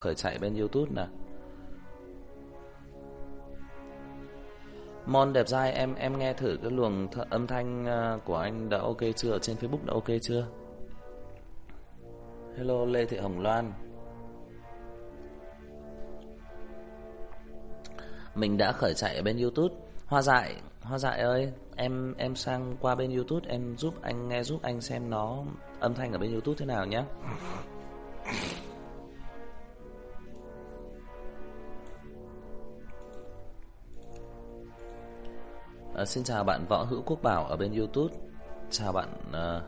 khởi chạy bên YouTube nè. Mon đẹp dai em em nghe thử cái luồng th âm thanh à, của anh đã ok chưa ở trên Facebook đã ok chưa? Hello Lê Thị Hồng Loan. Mình đã khởi chạy ở bên YouTube. Hoa dại, Hoa dại ơi, em em sang qua bên YouTube em giúp anh nghe giúp anh xem nó âm thanh ở bên YouTube thế nào nhé. À, xin chào bạn Võ Hữu Quốc Bảo ở bên YouTube. Chào bạn uh,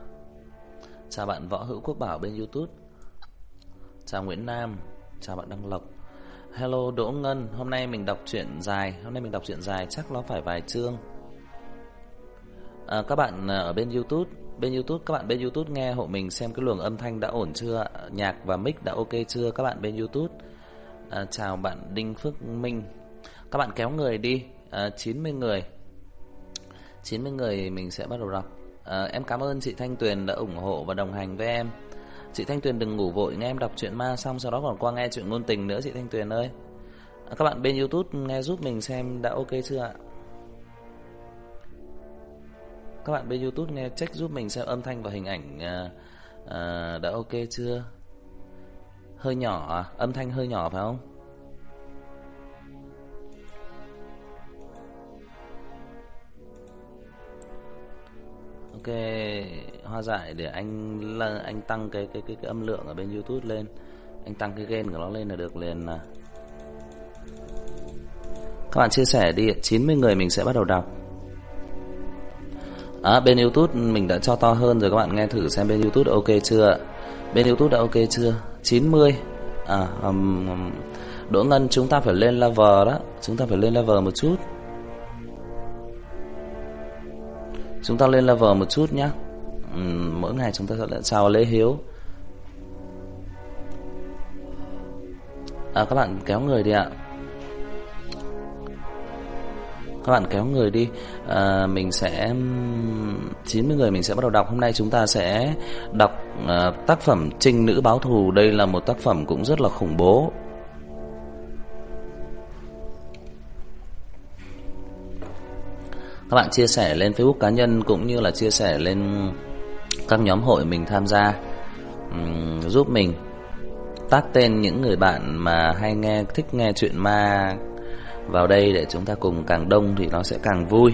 chào bạn Võ Hữu Quốc Bảo bên YouTube. Chào Nguyễn Nam, chào bạn Đăng Lộc. Hello Đỗ Ngân, hôm nay mình đọc truyện dài, hôm nay mình đọc truyện dài chắc nó phải vài chương. À, các bạn ở bên YouTube, bên YouTube các bạn bên YouTube nghe hộ mình xem cái luồng âm thanh đã ổn chưa, nhạc và mic đã ok chưa các bạn bên YouTube. À, chào bạn Đinh Phước Minh. Các bạn kéo người đi, à, 90 người. 90 người mình sẽ bắt đầu đọc. À, em cảm ơn chị Thanh Tuyền đã ủng hộ và đồng hành với em. Chị Thanh Tuyền đừng ngủ vội nghe em đọc truyện ma xong sau đó còn qua nghe chuyện ngôn tình nữa chị Thanh Tuyền ơi. À, các bạn bên YouTube nghe giúp mình xem đã ok chưa ạ? Các bạn bên YouTube nghe check giúp mình xem âm thanh và hình ảnh à, à, đã ok chưa? Hơi nhỏ à? Âm thanh hơi nhỏ phải không? Ok, hoa dại để anh là anh tăng cái cái cái cái âm lượng ở bên YouTube lên. Anh tăng cái gain của nó lên là được liền à. Các bạn chia sẻ đi, 90 người mình sẽ bắt đầu đọc. À, bên YouTube mình đã cho to hơn rồi các bạn nghe thử xem bên YouTube đã ok chưa? Bên YouTube đã ok chưa? 90. À um, Đỗ Ngân chúng ta phải lên level đó, chúng ta phải lên level một chút. Chúng ta lên level một chút nhé ừ, Mỗi ngày chúng ta sẽ chào Lê Hiếu. À các bạn kéo người đi ạ. Các bạn kéo người đi. À, Mình sẽ 90 người mình sẽ bắt đầu đọc. Hôm nay chúng ta sẽ đọc à, tác phẩm Trinh Nữ Báo Thù. Đây là một tác phẩm cũng rất là khủng bố. Các bạn chia sẻ lên Facebook cá nhân cũng như là chia sẻ lên các nhóm hội mình tham gia um, giúp mình tác tên những người bạn mà hay nghe thích nghe chuyện ma vào đây để chúng ta cùng càng đông thì nó sẽ càng vui.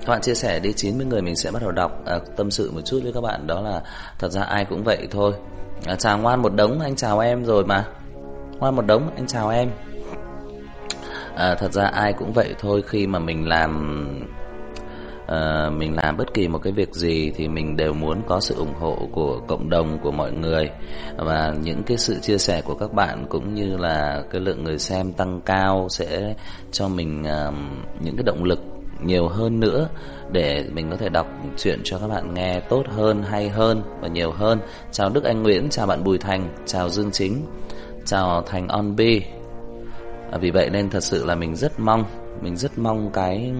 Các bạn chia sẻ đi 90 người mình sẽ bắt đầu đọc à, tâm sự một chút với các bạn đó là thật ra ai cũng vậy thôi. À, chào ngoan một đống anh chào em rồi mà. Ngoan một đống anh chào em à, thật ra ai cũng vậy thôi khi mà mình làm à, mình làm bất kỳ một cái việc gì thì mình đều muốn có sự ủng hộ của cộng đồng của mọi người và những cái sự chia sẻ của các bạn cũng như là cái lượng người xem tăng cao sẽ cho mình à, những cái động lực nhiều hơn nữa để mình có thể đọc truyện cho các bạn nghe tốt hơn, hay hơn và nhiều hơn. Chào Đức Anh Nguyễn, chào bạn Bùi Thành, chào Dương Chính, chào Thành On B, À, vì vậy nên thật sự là mình rất mong, mình rất mong cái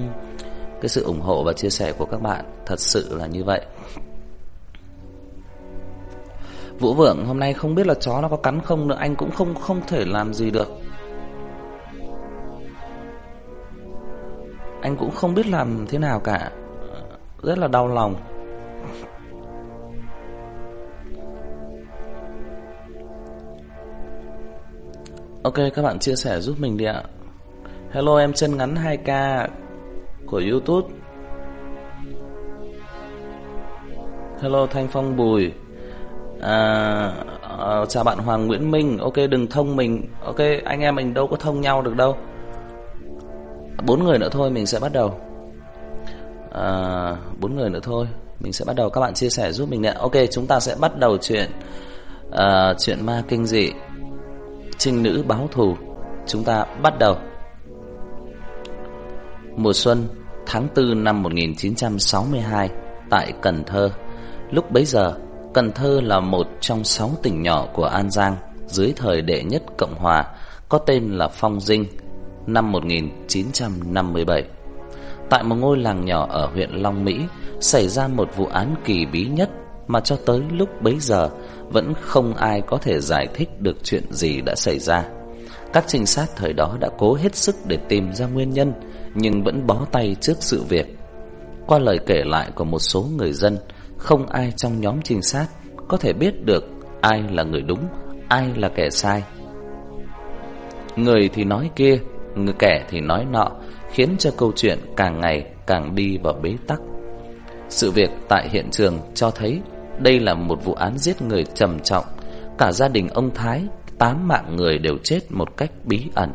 cái sự ủng hộ và chia sẻ của các bạn thật sự là như vậy. Vũ Vượng, hôm nay không biết là chó nó có cắn không nữa, Anh cũng không không thể làm gì được. Anh cũng không biết làm thế nào cả. Rất là đau lòng. Ok các bạn chia sẻ giúp mình đi ạ. Hello em chân ngắn 2k Của Youtube. Hello Thanh Phong Bùi. À, à, Chào bạn Hoàng Nguyễn Minh. Ok đừng thông mình. Ok anh em mình đâu có thông nhau được đâu. Bốn người nữa thôi mình sẽ bắt đầu. À, bốn người nữa thôi Mình sẽ bắt đầu. Các bạn chia sẻ giúp mình nè Ok chúng ta sẽ bắt đầu chuyện uh, Chuyện ma kinh dị. Trinh nữ báo thù. Chúng ta bắt đầu. Mùa xuân, tháng 4 năm 1962 Tại Cần Thơ. Lúc bấy giờ, Cần Thơ là một trong sáu tỉnh nhỏ của An Giang, Dưới thời đệ nhất Cộng Hòa, Có tên là Phong Dinh, Năm 1957 Tại một ngôi làng nhỏ ở huyện Long Mỹ, Xảy ra một vụ án kỳ bí nhất mà cho tới lúc bấy giờ vẫn không ai có thể giải thích được chuyện gì đã xảy ra. Các trinh sát thời đó đã cố hết sức để tìm ra nguyên nhân nhưng vẫn bó tay trước sự việc. Qua lời kể lại của một số người dân, không ai trong nhóm trinh sát có thể biết được ai là người đúng, ai là kẻ sai. Người thì nói kia, người kẻ thì nói nọ, khiến cho câu chuyện càng ngày càng đi vào bế tắc. Sự việc tại hiện trường cho thấy đây là một vụ án giết người trầm trọng, cả gia đình ông Thái, tám mạng người đều chết một cách bí ẩn.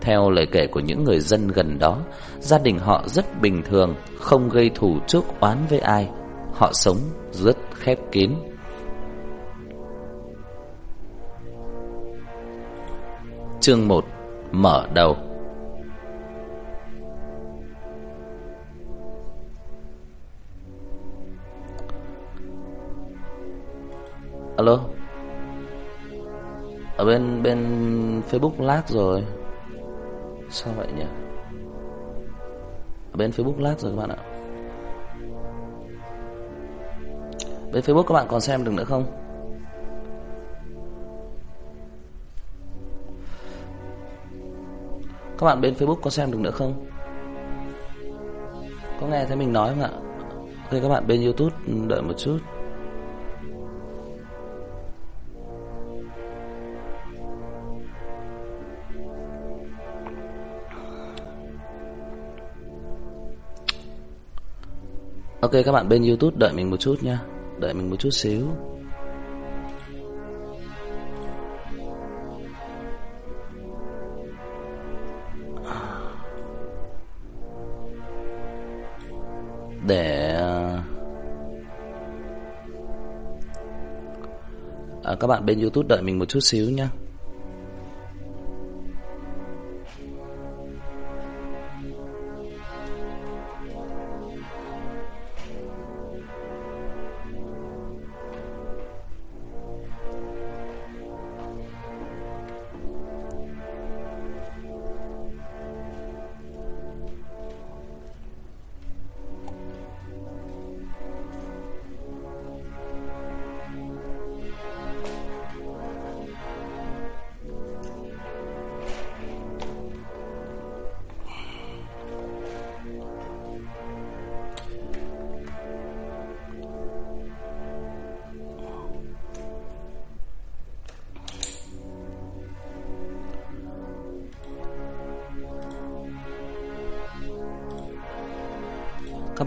Theo lời kể của những người dân gần đó, gia đình họ rất bình thường, không gây thù chuốc oán với ai. Họ sống rất khép kín. Chương 1: Mở đầu. Alo. Ở bên bên Facebook lag rồi. Sao vậy nhỉ? Ở bên Facebook lag rồi các bạn ạ. Bên Facebook các bạn còn xem được nữa không? Các bạn bên Facebook có xem được nữa không? Có nghe thấy mình nói không ạ? Ok các bạn bên YouTube đợi một chút. Ok các bạn bên YouTube đợi mình một chút nha Đợi mình một chút xíu. Để à, Các bạn bên YouTube đợi mình một chút xíu nha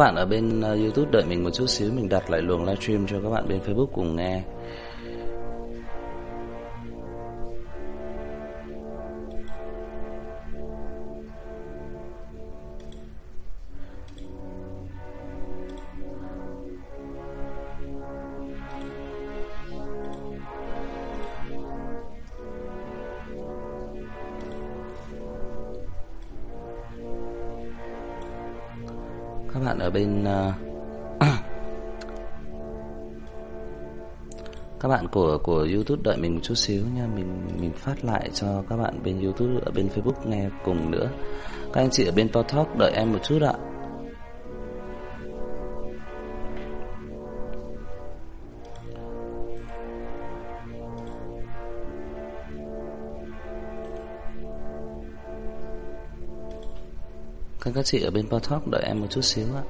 bạn ở bên uh, YouTube đợi mình một chút xíu Mình đặt lại luồng livestream cho các bạn bên Facebook cùng nghe. Bạn ở bên uh, các bạn của của YouTube đợi mình một chút xíu nha. Mình mình phát lại cho các bạn bên YouTube ở bên Facebook nghe cùng nữa. Các anh chị ở bên Talk đợi em một chút ạ. Các chị ở bên Talk đợi em một chút xíu ạ.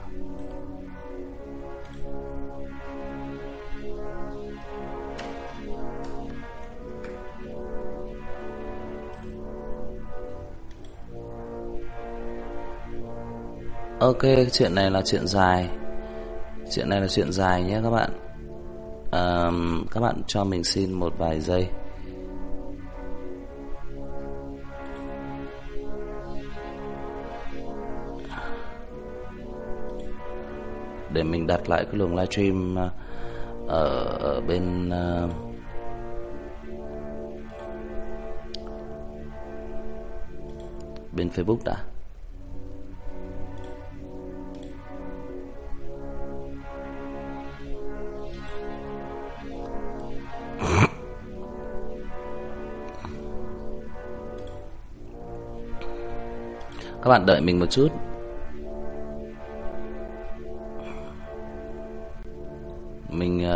Ok, chuyện này là chuyện dài. Chuyện này là chuyện dài nhé các bạn. À, Các bạn cho mình xin một vài giây. Để mình đặt lại cái luồng livestream ờ, ở, ở bên uh, bên Facebook đã. Các bạn đợi mình một chút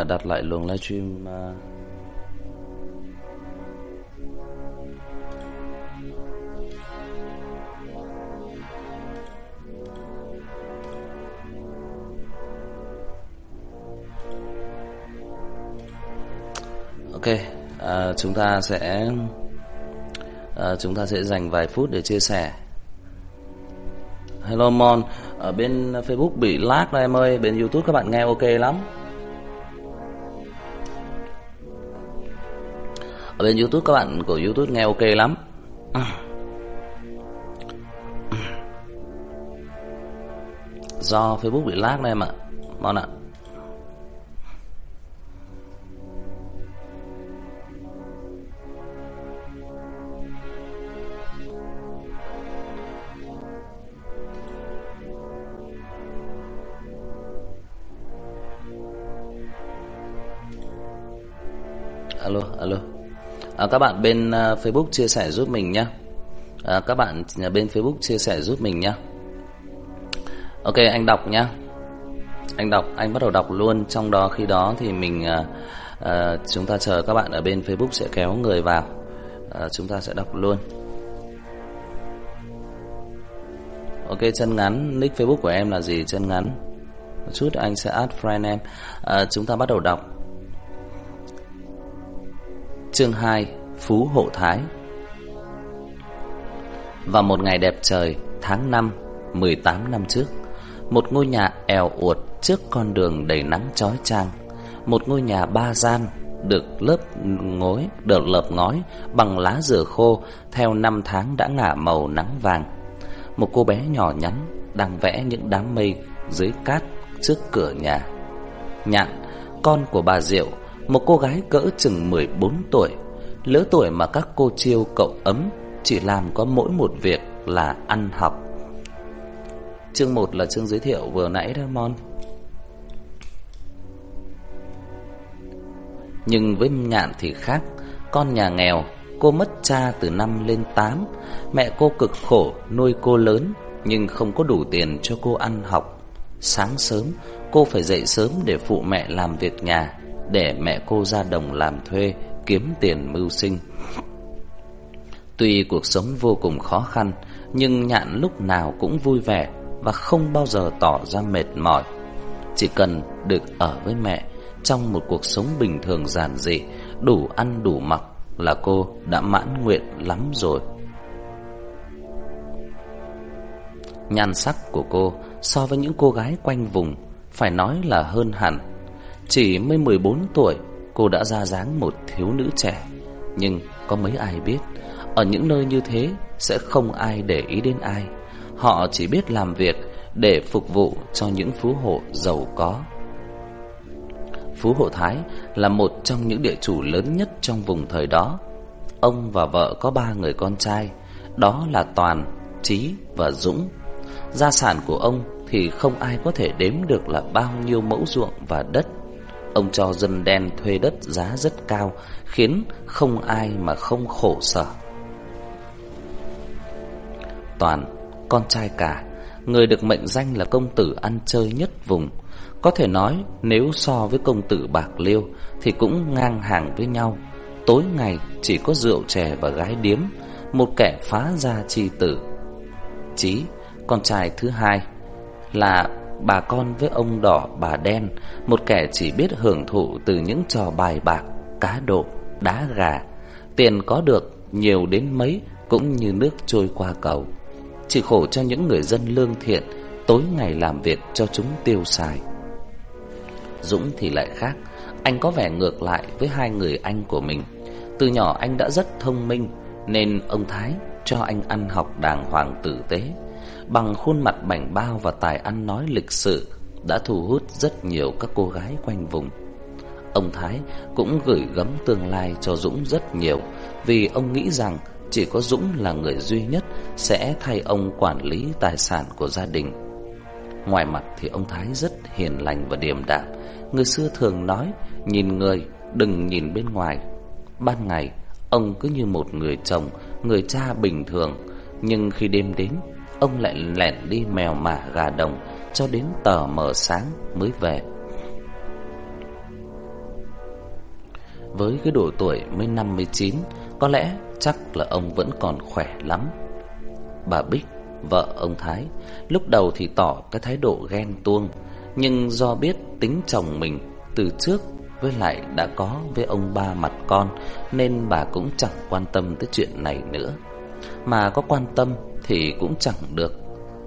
đặt lại luồng livestream uh, Ok, à, chúng ta sẽ à, chúng ta sẽ dành vài phút để chia sẻ. Hello Mon, ở bên Facebook bị lag đó em ơi, bên YouTube các bạn nghe ok lắm. Ở bên YouTube các bạn của YouTube nghe ok lắm. Do Facebook bị lag đây em ạ. Mon ạ. Các bạn bên à, Facebook chia sẻ giúp mình nhé. À, các bạn à, bên Facebook chia sẻ giúp mình nhé. Ok anh đọc nhá anh đọc anh bắt đầu đọc luôn. Trong đó khi đó thì mình à, à, chúng ta chờ các bạn ở bên Facebook sẽ kéo người vào. À, chúng ta sẽ đọc luôn. Ok chân ngắn. Nick Facebook của em là gì? Chân ngắn. Một chút anh sẽ add friend em. À, chúng ta bắt đầu đọc. Chương 2 Phú Hộ Thái Vào một ngày đẹp trời tháng 5 18 năm trước Một ngôi nhà eo uột trước con đường đầy nắng chói chang Một ngôi nhà ba gian được lớp ngói được lợp ngói bằng lá dừa khô theo năm tháng đã ngả màu nắng vàng. Một cô bé nhỏ nhắn đang vẽ những đám mây dưới cát trước cửa nhà. Nhạn, con của bà Diệu một cô gái cỡ chừng 14 tuổi, lứa tuổi mà các cô chiêu cậu ấm chỉ làm có mỗi một việc là ăn học. Chương 1 là chương giới thiệu vừa nãy đó Mon. Nhưng với Nhạn thì khác, con nhà nghèo, cô mất cha từ năm lên 8, mẹ cô cực khổ nuôi cô lớn nhưng không có đủ tiền cho cô ăn học. Sáng sớm, cô phải dậy sớm để phụ mẹ làm việc nhà để mẹ cô ra đồng làm thuê kiếm tiền mưu sinh. Tuy cuộc sống vô cùng khó khăn, nhưng Nhạn lúc nào cũng vui vẻ và không bao giờ tỏ ra mệt mỏi. Chỉ cần được ở với mẹ trong một cuộc sống bình thường giản dị, đủ ăn đủ mặc là cô đã mãn nguyện lắm rồi. Nhan sắc của cô so với những cô gái quanh vùng phải nói là hơn hẳn chỉ mới 14 tuổi, cô đã ra dáng một thiếu nữ trẻ. Nhưng có mấy ai biết, ở những nơi như thế sẽ không ai để ý đến ai. Họ chỉ biết làm việc để phục vụ cho những phú hộ giàu có. Phú Hộ Thái là một trong những địa chủ lớn nhất trong vùng thời đó. Ông và vợ có ba người con trai, đó là Toàn, Trí và Dũng. Gia sản của ông thì không ai có thể đếm được là bao nhiêu mẫu ruộng và đất. Ông cho dân đen thuê đất giá rất cao, khiến không ai mà không khổ sở. Toàn, con trai cả, người được mệnh danh là công tử ăn chơi nhất vùng. Có thể nói nếu so với công tử Bạc Liêu thì cũng ngang hàng với nhau. Tối ngày chỉ có rượu chè và gái điếm, một kẻ phá gia chi tử. Chí, con trai thứ hai, là bà con với ông đỏ bà đen, một kẻ chỉ biết hưởng thụ từ những trò bài bạc, cá độ, đá gà. Tiền có được nhiều đến mấy cũng như nước trôi qua cầu. Chỉ khổ cho những người dân lương thiện, tối ngày làm việc cho chúng tiêu xài. Dũng thì lại khác, anh có vẻ ngược lại với hai người anh của mình. Từ nhỏ anh đã rất thông minh, nên ông Thái cho anh ăn học đàng hoàng tử tế bằng khuôn mặt mảnh bao và tài ăn nói lịch sự đã thu hút rất nhiều các cô gái quanh vùng. Ông Thái cũng gửi gắm tương lai cho Dũng rất nhiều vì ông nghĩ rằng chỉ có Dũng là người duy nhất sẽ thay ông quản lý tài sản của gia đình. Ngoài mặt thì ông Thái rất hiền lành và điềm đạm. Người xưa thường nói, nhìn người đừng nhìn bên ngoài. Ban ngày, ông cứ như một người chồng, người cha bình thường, nhưng khi đêm đến, ông lại lẻn đi mèo mả gà đồng cho đến tờ mờ sáng mới về. với cái độ tuổi mới 59, có lẽ chắc là ông vẫn còn khỏe lắm. Bà Bích, vợ ông Thái, lúc đầu thì tỏ cái thái độ ghen tuông, nhưng do biết tính chồng mình từ trước với lại đã có với ông ba mặt con nên bà cũng chẳng quan tâm tới chuyện này nữa. Mà có quan tâm thì cũng chẳng được,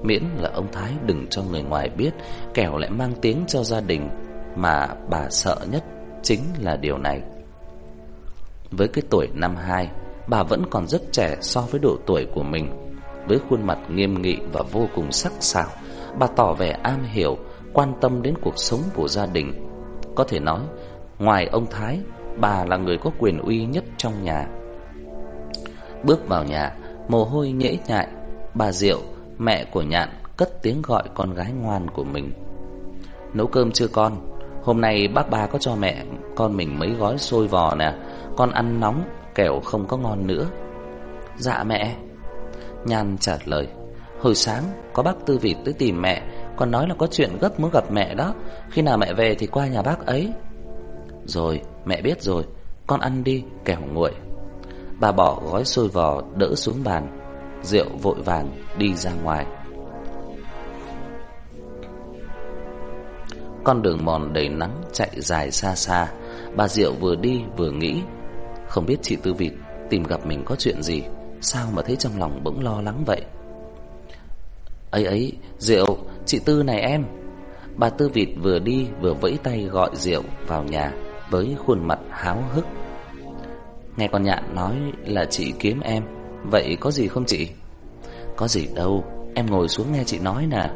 miễn là ông Thái đừng cho người ngoài biết, kẻo lại mang tiếng cho gia đình mà bà sợ nhất chính là điều này. Với cái tuổi năm hai, bà vẫn còn rất trẻ so với độ tuổi của mình. Với khuôn mặt nghiêm nghị và vô cùng sắc sảo, bà tỏ vẻ am hiểu, quan tâm đến cuộc sống của gia đình. Có thể nói, ngoài ông Thái, bà là người có quyền uy nhất trong nhà. Bước vào nhà, mồ hôi nhễ nhại, bà Diệu, mẹ của Nhạn cất tiếng gọi con gái ngoan của mình. Nấu cơm chưa con? Hôm nay bác ba có cho mẹ con mình mấy gói xôi vò nè, con ăn nóng kẻo không có ngon nữa. Dạ mẹ. nhàn trả lời. Hồi sáng có bác Tư Vịt tới tìm mẹ, còn nói là có chuyện gấp muốn gặp mẹ đó, khi nào mẹ về thì qua nhà bác ấy. Rồi, mẹ biết rồi, con ăn đi kẻo nguội. Bà bỏ gói xôi vò đỡ xuống bàn, Diệu vội vàng đi ra ngoài. Con đường mòn đầy nắng chạy dài xa xa, bà Diệu vừa đi vừa nghĩ, không biết chị Tư Vịt tìm gặp mình có chuyện gì, sao mà thấy trong lòng bỗng lo lắng vậy. Ấy ấy, Diệu, chị Tư này em. Bà Tư Vịt vừa đi vừa vẫy tay gọi Diệu vào nhà với khuôn mặt háo hức. Nghe con nhạn nói là chị kiếm em, vậy có gì không chị? Có gì đâu, em ngồi xuống nghe chị nói nè.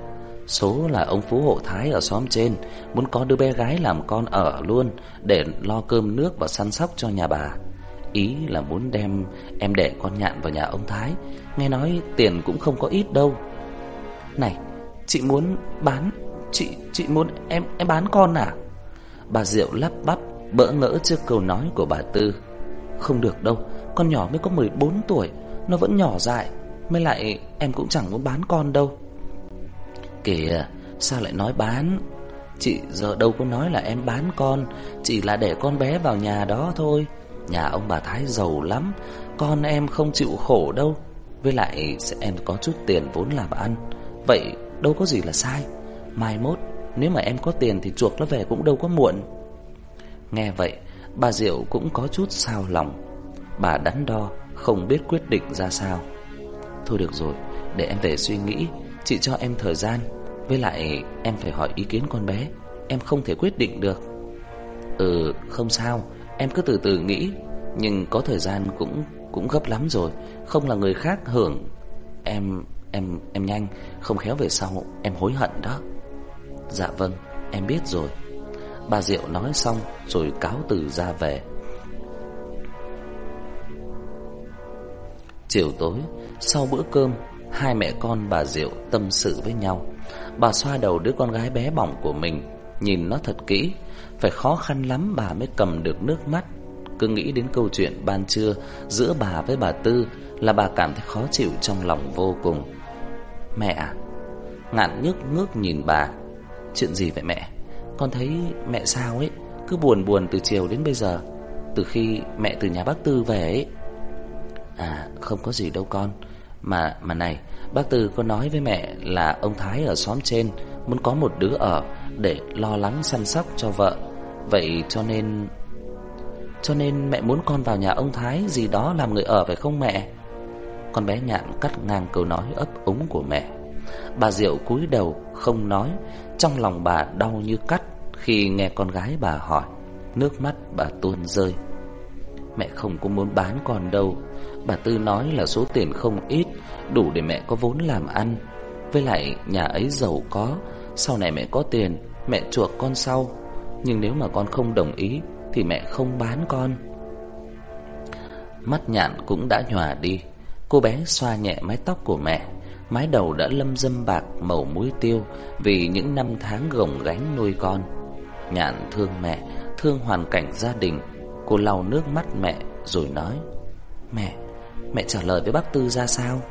Số là ông Phú Hộ Thái ở xóm trên Muốn có đứa bé gái làm con ở luôn Để lo cơm nước và săn sóc cho nhà bà. Ý là muốn đem em để con nhạn vào nhà ông Thái. Nghe nói tiền cũng không có ít đâu. Này, chị muốn bán Chị chị muốn em em bán con à? Bà Diệu lắp bắp Bỡ ngỡ trước câu nói của bà Tư. Không được đâu Con nhỏ mới có 14 tuổi nó vẫn nhỏ dại, Mới lại em cũng chẳng muốn bán con đâu. Kìa, sao lại nói bán? Chị giờ đâu có nói là em bán con, Chỉ là để con bé vào nhà đó thôi. Nhà ông bà Thái giàu lắm, Con em không chịu khổ đâu. Với lại sẽ em có chút tiền vốn làm ăn. Vậy đâu có gì là sai. Mai mốt, Nếu mà em có tiền thì chuộc nó về cũng đâu có muộn. Nghe vậy, Bà Diệu cũng có chút sao lòng. Bà đắn đo không biết quyết định ra sao. Thôi được rồi, Để em về suy nghĩ, Chị cho em thời gian, Với lại em phải hỏi ý kiến con bé, Em không thể quyết định được. Ừ không sao, Em cứ từ từ nghĩ, Nhưng có thời gian cũng cũng gấp lắm rồi, Không là người khác hưởng. Em em em nhanh, Không khéo về sau, em hối hận đó. Dạ vâng em biết rồi. Bà Diệu nói xong, Rồi cáo từ ra về. Chiều tối, Sau bữa cơm, Hai mẹ con bà Diệu tâm sự với nhau. Bà xoa đầu đứa con gái bé bỏng của mình, Nhìn nó thật kỹ. Phải khó khăn lắm bà mới cầm được nước mắt. Cứ nghĩ đến câu chuyện ban trưa Giữa bà với bà Tư Là bà cảm thấy khó chịu trong lòng vô cùng. Mẹ à Ngạn nhức ngước nhìn bà. Chuyện gì vậy mẹ? Con thấy mẹ sao ấy? Cứ buồn buồn từ chiều đến bây giờ. Từ khi mẹ từ nhà bác Tư về ấy À không có gì đâu con. Mà mà này, Bác Tư có nói với mẹ là ông Thái ở xóm trên Muốn có một đứa ở Để lo lắng săn sóc cho vợ. Vậy cho nên Cho nên mẹ muốn con vào nhà ông Thái Gì đó làm người ở phải không mẹ? Con bé nhạn cắt ngang câu nói ấp úng của mẹ. Bà Diệu cúi đầu không nói, Trong lòng bà đau như cắt Khi nghe con gái bà hỏi. Nước mắt bà tuôn rơi. Mẹ không có muốn bán con đâu Bà Tư nói là số tiền không ít Đủ để mẹ có vốn làm ăn. Với lại nhà ấy giàu có Sau này mẹ có tiền Mẹ chuộc con sau. Nhưng nếu mà con không đồng ý Thì mẹ không bán con. Mắt nhạn cũng đã nhòa đi. Cô bé xoa nhẹ mái tóc của mẹ. Mái đầu đã lâm dâm bạc màu muối tiêu Vì những năm tháng gồng gánh nuôi con. Nhạn thương mẹ Thương hoàn cảnh gia đình. Cô lau nước mắt mẹ rồi nói Mẹ, mẹ trả lời với bác Tư ra sao?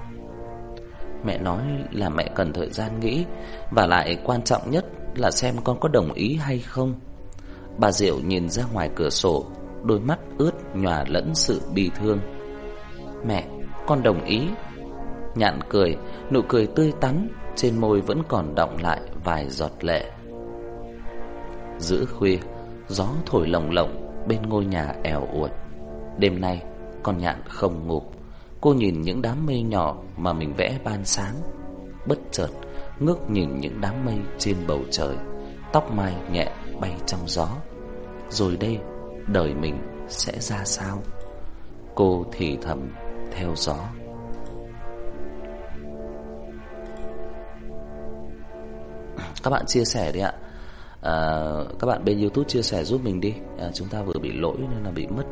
Mẹ nói là mẹ cần thời gian nghĩ Và lại quan trọng nhất là xem con có đồng ý hay không. Bà Diệu nhìn ra ngoài cửa sổ Đôi mắt ướt nhòa lẫn sự bi thương. Mẹ, con đồng ý. Nhạn cười, nụ cười tươi tắn Trên môi vẫn còn đọng lại vài giọt lệ. Giữa khuya, gió thổi lồng lộng Bên ngôi nhà ẻo uột. Đêm nay, con nhạn không ngủ Cô nhìn những đám mây nhỏ Mà mình vẽ ban sáng. Bất chợt, ngước nhìn những đám mây trên bầu trời. Tóc mai nhẹ bay trong gió. Rồi đây, đời mình sẽ ra sao? Cô thì thầm theo gió. Các bạn chia sẻ đi ạ à, Các bạn bên Youtube chia sẻ giúp mình đi. À, Chúng ta vừa bị lỗi nên là bị mất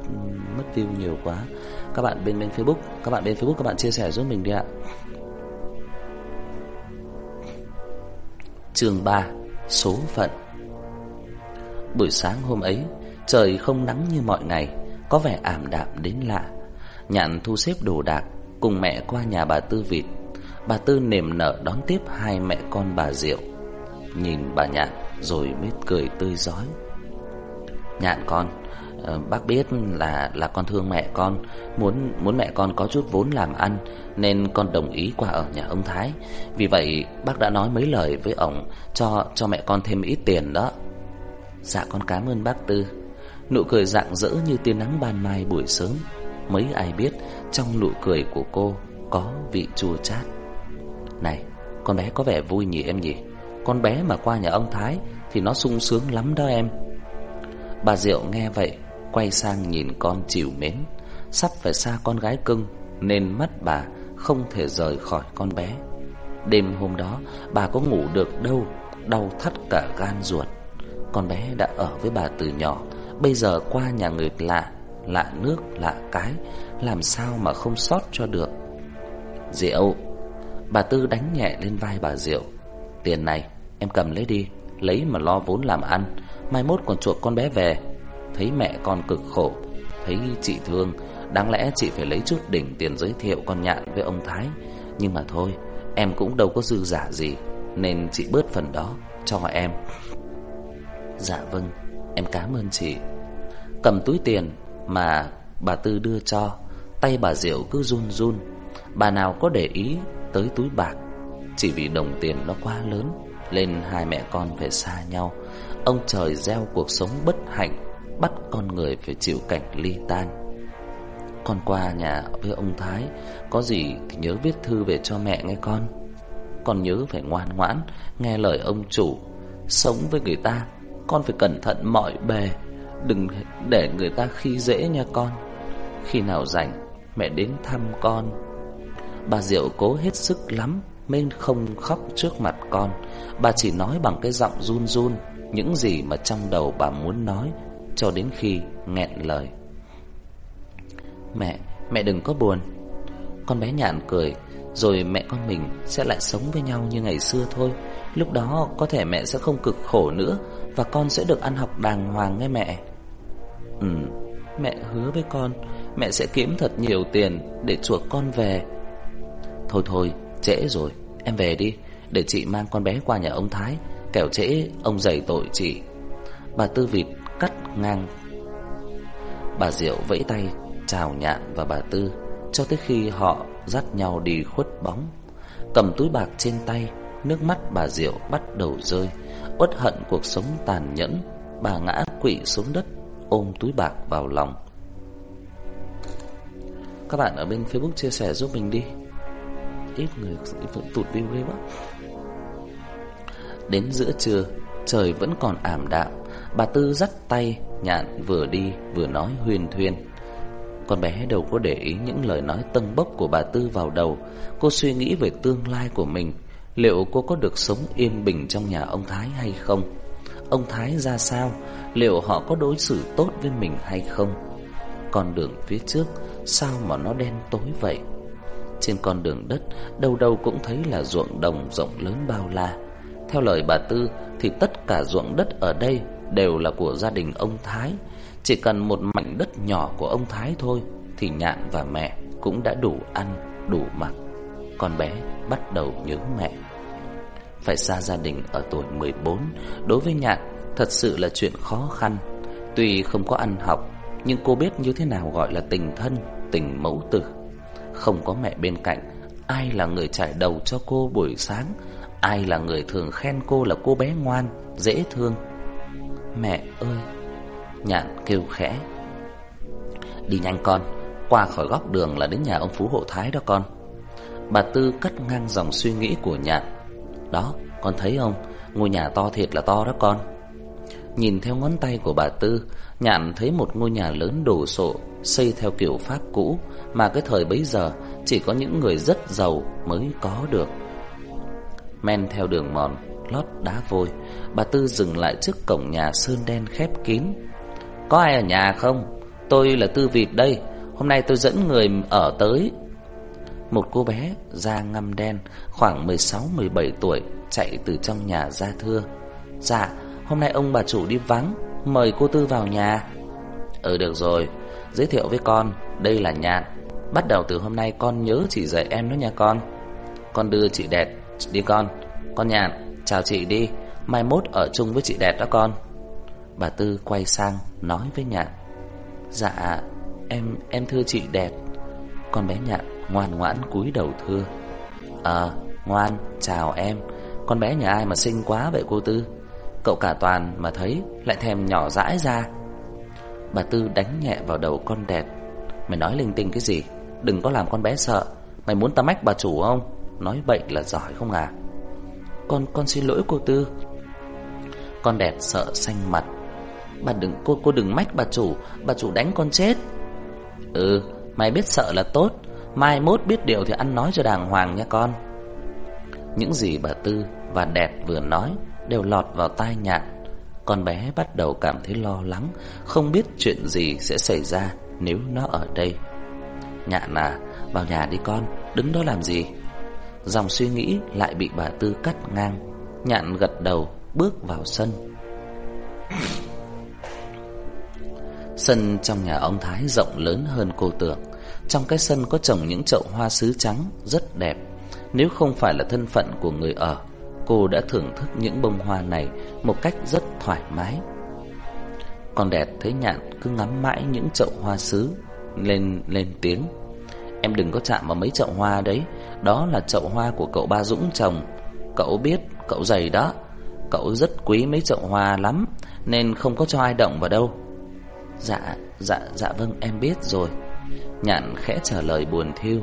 mất view nhiều quá. Các bạn bên bên Facebook Các bạn bên Facebook các bạn chia sẻ giúp mình đi ạ. Chương 3 Số phận. Buổi sáng hôm ấy Trời không nắng như mọi ngày Có vẻ ảm đạm đến lạ. Nhạn thu xếp đồ đạc Cùng mẹ qua nhà bà Tư Vịt. Bà Tư nềm nở đón tiếp hai mẹ con bà Diệu. Nhìn bà Nhạn rồi mới cười tươi giói Nhạn con ờ, Bác biết là là con thương mẹ con, Muốn muốn mẹ con có chút vốn làm ăn, Nên con đồng ý qua ở nhà ông Thái. Vì vậy, bác đã nói mấy lời với ông Cho cho mẹ con thêm ít tiền đó. Dạ con cảm ơn bác Tư. Nụ cười rạng rỡ như tia nắng ban mai buổi sớm. Mấy ai biết Trong nụ cười của cô Có vị chua chát. Này, con bé có vẻ vui nhỉ em nhỉ? Con bé mà qua nhà ông Thái Thì nó sung sướng lắm đó em. Bà Diệu nghe vậy, Quay sang nhìn con chịu mến. Sắp phải xa con gái cưng, Nên mắt bà không thể rời khỏi con bé. Đêm hôm đó, Bà có ngủ được đâu, Đau thắt cả gan ruột. Con bé đã ở với bà từ nhỏ, Bây giờ qua nhà người lạ Lạ nước, lạ cái, Làm sao mà không sót cho được? Diệu, Bà Tư đánh nhẹ lên vai bà Diệu. Tiền này, em cầm lấy đi, Lấy mà lo vốn làm ăn. Mai mốt còn chuộc con bé về. Thấy mẹ con cực khổ, Thấy chị thương, Đáng lẽ chị phải lấy chút đỉnh tiền giới thiệu con nhạn với ông Thái. Nhưng mà thôi, Em cũng đâu có dư giả gì, Nên chị bớt phần đó cho em. Dạ vâng Em cảm ơn chị. Cầm túi tiền mà bà Tư đưa cho, Tay bà Diệu cứ run run. Bà nào có để ý tới túi bạc chỉ vì đồng tiền nó quá lớn Lên hai mẹ con phải xa nhau. Ông trời gieo cuộc sống bất hạnh, Bắt con người phải chịu cảnh ly tan. Con qua nhà với ông Thái, Có gì thì nhớ viết thư về cho mẹ nghe con. Con nhớ phải ngoan ngoãn, Nghe lời ông chủ. Sống với người ta, Con phải cẩn thận mọi bề, Đừng để người ta khi dễ nha con. Khi nào rảnh, Mẹ đến thăm con. Bà Diệu cố hết sức lắm nên không khóc trước mặt con. Bà chỉ nói bằng cái giọng run run Những gì mà trong đầu bà muốn nói Cho đến khi nghẹn lời. Mẹ, mẹ đừng có buồn. Con bé nhạn cười Rồi mẹ con mình sẽ lại sống với nhau như ngày xưa thôi. Lúc đó có thể mẹ sẽ không cực khổ nữa Và con sẽ được ăn học đàng hoàng nghe mẹ. Ừ, mẹ hứa với con Mẹ sẽ kiếm thật nhiều tiền Để chuộc con về. Thôi thôi, trễ rồi. Em về đi, để chị mang con bé qua nhà ông Thái Kẻo trễ, ông dày tội chị Bà Tư Vịt cắt ngang Bà Diệu vẫy tay Chào nhạn và bà Tư Cho tới khi họ dắt nhau đi khuất bóng Cầm túi bạc trên tay Nước mắt bà Diệu bắt đầu rơi Uất hận cuộc sống tàn nhẫn Bà ngã quỵ xuống đất ôm túi bạc vào lòng. Các bạn ở bên Facebook chia sẻ giúp mình đi. Ít người vẫn tụt đi lên quá. Đến giữa trưa, trời vẫn còn ảm đạm. Bà Tư dắt tay Nhạn vừa đi vừa nói huyền thuyên. Con bé đâu có để ý những lời nói tâng bốc của bà Tư vào đầu. Cô suy nghĩ về tương lai của mình. Liệu cô có được sống yên bình trong nhà ông Thái hay không? Ông Thái ra sao Liệu họ có đối xử tốt với mình hay không Con đường phía trước Sao mà nó đen tối vậy trên con đường đất Đâu đâu cũng thấy là ruộng đồng rộng lớn bao la. Theo lời bà Tư Thì tất cả ruộng đất ở đây Đều là của gia đình ông Thái. Chỉ cần một mảnh đất nhỏ của ông Thái thôi Thì nhạn và mẹ Cũng đã đủ ăn, đủ mặc. Con bé bắt đầu nhớ mẹ. Phải xa gia đình ở tuổi 14 Đối với nhạn Thật sự là chuyện khó khăn. Tuy không có ăn học Nhưng cô biết như thế nào gọi là tình thân Tình mẫu tử. Không có mẹ bên cạnh. Ai là người trải đầu cho cô buổi sáng? Ai là người thường khen cô là cô bé ngoan, Dễ thương? Mẹ ơi! Nhạn kêu khẽ. Đi nhanh con, Qua khỏi góc đường là đến nhà ông Phú Hộ Thái đó con. Bà Tư cắt ngang dòng suy nghĩ của Nhạn. Đó, con thấy không? Ngôi nhà to thiệt là to đó con. Nhìn theo ngón tay của bà Tư, Nhạn thấy một ngôi nhà lớn đồ sộ Xây theo kiểu Pháp cũ, Mà cái thời bấy giờ Chỉ có những người rất giàu mới có được. Men theo đường mòn, Lót đá vôi, Bà Tư dừng lại trước cổng nhà sơn đen khép kín. Có ai ở nhà không? Tôi là Tư Vịt đây, Hôm nay tôi dẫn người ở tới. Một cô bé da ngăm đen, Khoảng 16-17 tuổi, Chạy từ trong nhà ra thưa. Dạ Hôm nay ông bà chủ đi vắng, Mời cô Tư vào nhà. Ừ được rồi, Giới thiệu với con, Đây là Nhạn. Bắt đầu từ hôm nay con nhớ chỉ dạy em đó nha con. Con đưa chị Đẹp đi con. Con Nhạn, chào chị đi, Mai mốt ở chung với chị Đẹp đó con. Bà Tư quay sang nói với Nhạn. Dạ em em thưa chị Đẹp. Con bé Nhạn ngoan ngoãn cúi đầu thưa. Ờ ngoan, chào em. Con bé nhà ai mà xinh quá vậy cô Tư? Cậu cả toàn mà thấy Lại thèm nhỏ dãi ra. Bà Tư đánh nhẹ vào đầu con đẹp Mày nói linh tinh cái gì? Đừng có làm con bé sợ. Mày muốn ta mách bà chủ không? Nói bậy là giỏi không à? Con con xin lỗi cô Tư. Con đẹp sợ xanh mặt. Bà đừng, cô cô đừng mách bà chủ. Bà chủ đánh con chết. Ừ mày biết sợ là tốt. Mai mốt biết điều thì ăn nói cho đàng hoàng nha con. Những gì bà Tư và đẹp vừa nói đều lọt vào tai nhạn. Con bé bắt đầu cảm thấy lo lắng, không biết chuyện gì sẽ xảy ra nếu nó ở đây. Nhạn à, vào nhà đi con, đứng đó làm gì? Dòng suy nghĩ lại bị bà Tư cắt ngang. Nhạn gật đầu, bước vào sân. Sân trong nhà ông Thái rộng lớn hơn cô tưởng. Trong cái sân có trồng những chậu hoa sứ trắng rất đẹp. Nếu không phải là thân phận của người ở cô đã thưởng thức những bông hoa này một cách rất thoải mái. còn đẹp thấy nhạn cứ ngắm mãi những chậu hoa sứ, lên lên tiếng. Em đừng có chạm vào mấy chậu hoa đấy, đó là chậu hoa của cậu ba Dũng trồng. Cậu biết, cậu dày đó. Cậu rất quý mấy chậu hoa lắm, nên không có cho ai động vào đâu. Dạ, dạ, dạ vâng, em biết rồi. Nhạn khẽ trả lời buồn thiêu.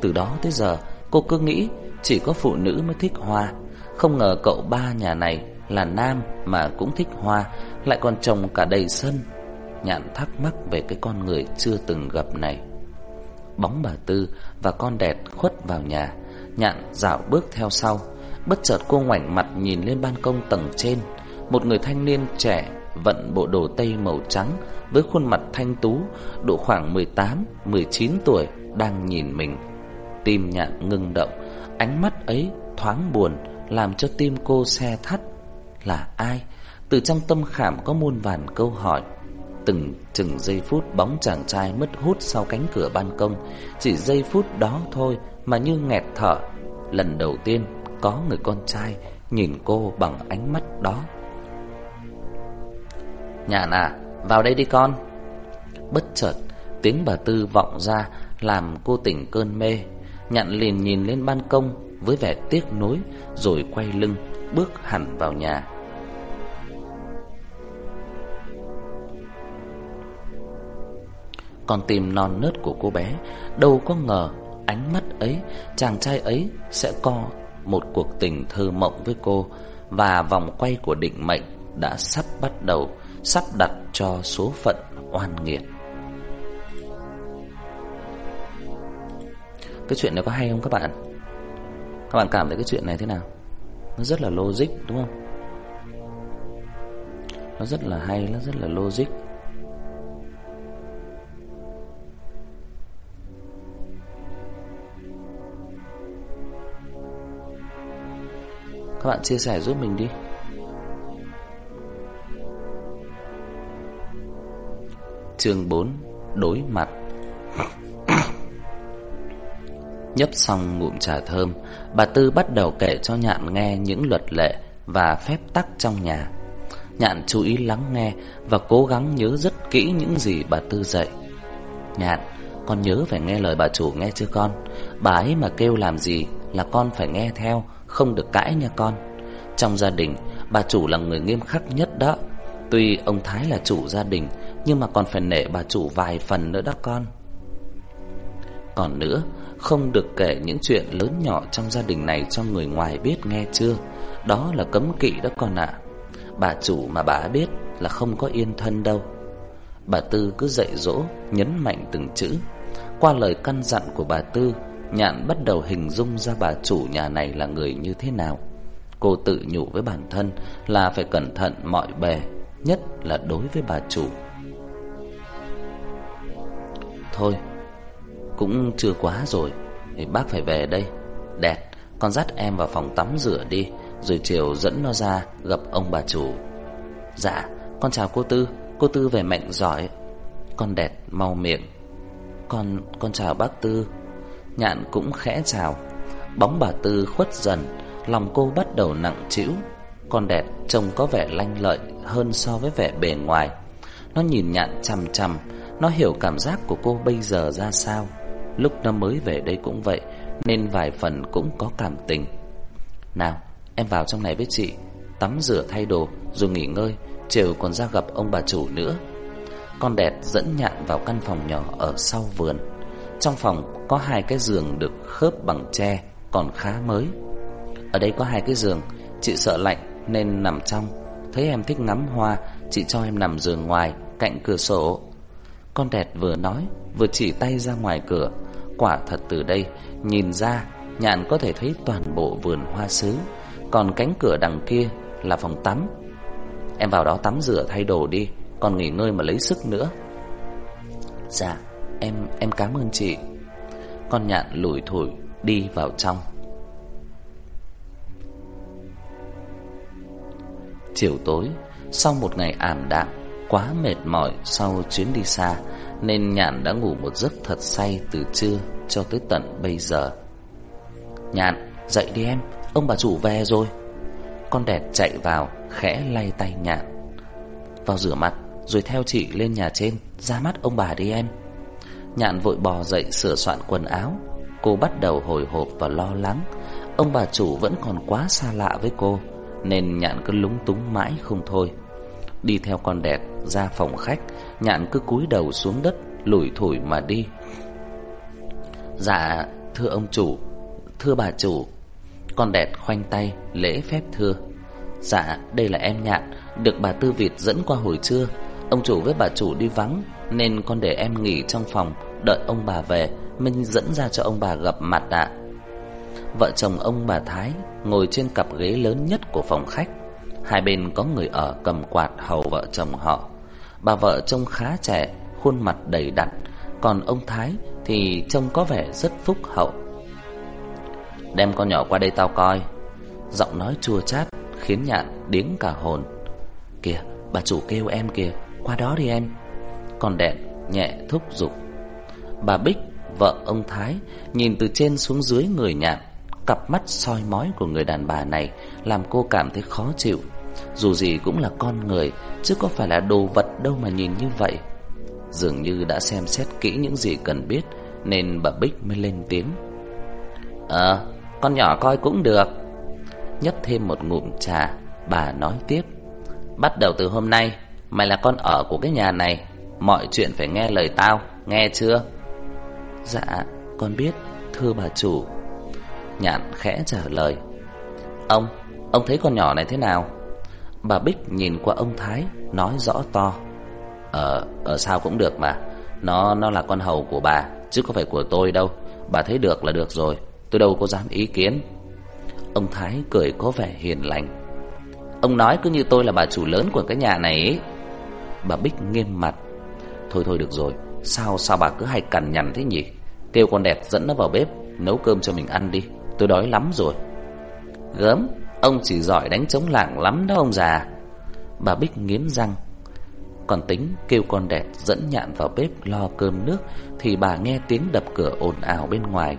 Từ đó tới giờ, cô cứ nghĩ chỉ có phụ nữ mới thích hoa. Không ngờ cậu ba nhà này là nam mà cũng thích hoa, lại còn trồng cả đầy sân. Nhạn thắc mắc về cái con người chưa từng gặp này. Bóng bà Tư và con đẹp khuất vào nhà, Nhạn dạo bước theo sau. Bất chợt cô ngoảnh mặt nhìn lên ban công tầng trên, một người thanh niên trẻ vận bộ đồ tây màu trắng với khuôn mặt thanh tú, độ khoảng 18, 19 tuổi đang nhìn mình. Tim Nhạn ngưng động, ánh mắt ấy thoáng buồn làm cho tim cô xe thắt. Là ai? Từ trong tâm khảm có muôn vàn câu hỏi. Từng chừng giây phút bóng chàng trai mất hút sau cánh cửa ban công, chỉ giây phút đó thôi mà như nghẹt thở. Lần đầu tiên có người con trai nhìn cô bằng ánh mắt đó. nhà à, vào đây đi con. Bất chợt, tiếng bà Tư vọng ra làm cô tỉnh cơn mê. Nhạn liền nhìn lên ban công với vẻ tiếc nuối rồi quay lưng bước hẳn vào nhà. còn tìm non nớt của cô bé đâu có ngờ ánh mắt ấy, chàng trai ấy sẽ co một cuộc tình thơ mộng với cô và vòng quay của định mệnh đã sắp bắt đầu, sắp đặt cho số phận oan nghiệt. Cái chuyện này có hay không các bạn? Các bạn cảm thấy cái chuyện này thế nào? Nó rất là logic đúng không? Nó rất là hay, nó rất là logic Các bạn chia sẻ giúp mình đi Chương 4 Đối mặt Nhấp xong ngụm trà thơm, bà Tư bắt đầu kể cho Nhạn nghe những luật lệ và phép tắc trong nhà. Nhạn chú ý lắng nghe Và cố gắng nhớ rất kỹ những gì bà Tư dạy. Nhạn Con nhớ phải nghe lời bà chủ nghe chưa con? Bà ấy mà kêu làm gì Là con phải nghe theo Không được cãi nha con. Trong gia đình Bà chủ là người nghiêm khắc nhất đó. Tuy ông Thái là chủ gia đình Nhưng mà còn phải nể bà chủ vài phần nữa đó con. Còn nữa, Không được kể những chuyện lớn nhỏ trong gia đình này cho người ngoài biết nghe chưa? Đó là cấm kỵ đó con ạ. Bà chủ mà bà biết là không có yên thân đâu. Bà Tư cứ dạy dỗ, Nhấn mạnh từng chữ. Qua lời căn dặn của bà Tư, Nhạn bắt đầu hình dung ra bà chủ nhà này là người như thế nào. Cô tự nhủ với bản thân là phải cẩn thận mọi bề, Nhất là đối với bà chủ. Thôi cũng chưa quá rồi. Thì Bác phải về đây. Đẹp, Con dắt em vào phòng tắm rửa đi, Rồi chiều dẫn nó ra gặp ông bà chủ. Dạ Con chào cô Tư. Cô Tư về mạnh giỏi. Con đẹp, mau miệng. Con con chào bác Tư. Nhạn cũng khẽ chào. Bóng bà Tư khuất dần, Lòng cô bắt đầu nặng trĩu. Con đẹp trông có vẻ lanh lợi Hơn so với vẻ bề ngoài. Nó nhìn nhạn chằm chằm, Nó hiểu cảm giác của cô bây giờ ra sao. Lúc nó mới về đây cũng vậy, Nên vài phần cũng có cảm tình. Nào, em vào trong này với chị, Tắm rửa thay đồ, Rồi nghỉ ngơi, Chiều còn ra gặp ông bà chủ nữa. Con đẹp dẫn nhạn vào căn phòng nhỏ Ở sau vườn. Trong phòng có hai cái giường được khớp bằng tre, Còn khá mới. Ở đây có hai cái giường, Chị sợ lạnh nên nằm trong. Thấy em thích ngắm hoa, Chị cho em nằm giường ngoài, Cạnh cửa sổ. Con đẹp vừa nói, Vừa chỉ tay ra ngoài cửa. Quả thật từ đây, Nhìn ra, Nhạn có thể thấy toàn bộ vườn hoa sứ, Còn cánh cửa đằng kia là phòng tắm. Em vào đó tắm rửa thay đồ đi, Còn nghỉ ngơi mà lấy sức nữa. Dạ Em em cảm ơn chị. Con nhạn lủi thủi đi vào trong. Chiều tối, Sau một ngày ảm đạm, Quá mệt mỏi sau chuyến đi xa nên nhàn đã ngủ một giấc thật say Từ trưa cho tới tận bây giờ. Nhàn dậy đi em Ông bà chủ về rồi. Con đẹp chạy vào khẽ lay tay nhàn, Vào rửa mặt Rồi theo chị lên nhà trên Ra mắt ông bà đi em. Nhạn vội bò dậy sửa soạn quần áo. Cô bắt đầu hồi hộp và lo lắng. Ông bà chủ vẫn còn quá xa lạ với cô Nên nhạn cứ lúng túng mãi không thôi. Đi theo con đẹp ra phòng khách, Nhạn cứ cúi đầu xuống đất, Lủi thủi mà đi. Dạ thưa ông chủ, Thưa bà chủ. Con đẹp khoanh tay, lễ phép thưa. Dạ đây là em nhạn, Được bà Tư Việt dẫn qua hồi trưa. Ông chủ với bà chủ đi vắng, Nên con để em nghỉ trong phòng, Đợi ông bà về, minh dẫn ra cho ông bà gặp mặt ạ. Vợ chồng ông bà Thái Ngồi trên cặp ghế lớn nhất của phòng khách. Hai bên có người ở cầm quạt hầu vợ chồng họ. Bà vợ trông khá trẻ, Khuôn mặt đầy đặn. Còn ông Thái thì trông có vẻ rất phúc hậu. Đem con nhỏ qua đây tao coi. Giọng nói chua chát, Khiến nhạn điếng cả hồn. Kìa, bà chủ kêu em kìa, Qua đó đi em. Còn đẹn nhẹ thúc giục. Bà Bích, vợ ông Thái, Nhìn từ trên xuống dưới người nhạn, Cặp mắt soi mói của người đàn bà này Làm cô cảm thấy khó chịu. Dù gì cũng là con người, Chứ có phải là đồ vật đâu mà nhìn như vậy. Dường như đã xem xét kỹ những gì cần biết, Nên bà Bích mới lên tiếng. Ờ Con nhỏ coi cũng được. Nhấp thêm một ngụm trà, Bà nói tiếp. Bắt đầu từ hôm nay, Mày là con ở của cái nhà này. Mọi chuyện phải nghe lời tao, Nghe chưa? Dạ con biết, Thưa bà chủ. Nhạn khẽ trả lời. Ông Ông thấy con nhỏ này thế nào? Bà Bích nhìn qua ông Thái Nói rõ to. Ờ, ở sao cũng được mà. Nó nó là con hầu của bà Chứ không phải của tôi đâu. Bà thấy được là được rồi. Tôi đâu có dám ý kiến. Ông Thái cười có vẻ hiền lành. Ông nói cứ như tôi là bà chủ lớn của cái nhà này ấy. Bà Bích nghiêm mặt. Thôi thôi được rồi. Sao sao bà cứ hay cằn nhằn thế nhỉ? Kêu con đẹp dẫn nó vào bếp Nấu cơm cho mình ăn đi. Tôi đói lắm rồi. Gớm. Ông chỉ giỏi đánh chống lạng lắm đó ông già. Bà Bích nghiến răng. Còn tính kêu con đẹp dẫn nhạn vào bếp lo cơm nước Thì bà nghe tiếng đập cửa ồn ào bên ngoài.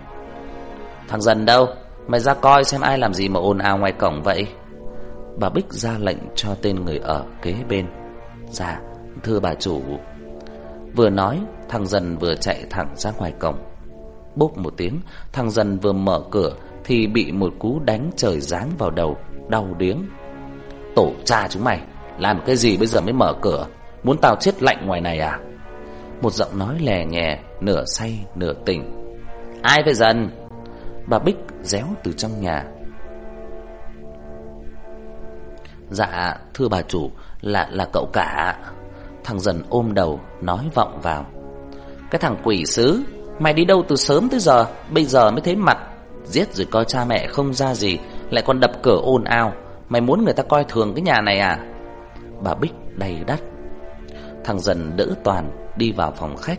Thằng dần đâu? Mày ra coi xem ai làm gì mà ồn ào ngoài cổng vậy. Bà Bích ra lệnh cho tên người ở kế bên. Dạ thưa bà chủ. Vừa nói, thằng dần vừa chạy thẳng ra ngoài cổng. Bốp một tiếng, Thằng dần vừa mở cửa thì bị một cú đánh trời giáng vào đầu, Đau điếng. Tổ cha chúng mày, Làm cái gì bây giờ mới mở cửa? Muốn tao chết lạnh ngoài này à? Một giọng nói lè nhẹ Nửa say, nửa tỉnh. Ai vậy dần? Bà Bích réo từ trong nhà. Dạ thưa bà chủ, Là là cậu cả. Thằng dần ôm đầu, nói vọng vào. Cái thằng quỷ sứ, Mày đi đâu từ sớm tới giờ? Bây giờ mới thấy mặt Giết rồi coi cha mẹ không ra gì, Lại còn đập cửa ồn ào. Mày muốn người ta coi thường cái nhà này à? Bà Bích đầy đắt. Thằng dần đỡ Toàn đi vào phòng khách.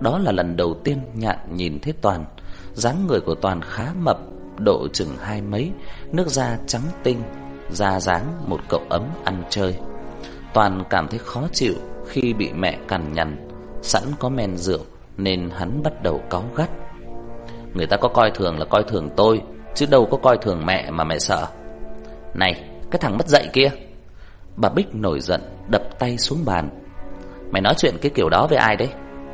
Đó là lần đầu tiên nhạn nhìn thấy Toàn. Dáng người của Toàn khá mập, Độ chừng hai mấy, Nước da trắng tinh, Da dáng một cậu ấm ăn chơi. Toàn cảm thấy khó chịu Khi bị mẹ cằn nhằn. Sẵn có men rượu Nên hắn bắt đầu cáu gắt. Người ta có coi thường là coi thường tôi, Chứ đâu có coi thường mẹ mà mẹ sợ. Này, cái thằng mất dạy kia. Bà Bích nổi giận, Đập tay xuống bàn. Mày nói chuyện cái kiểu đó với ai đấy?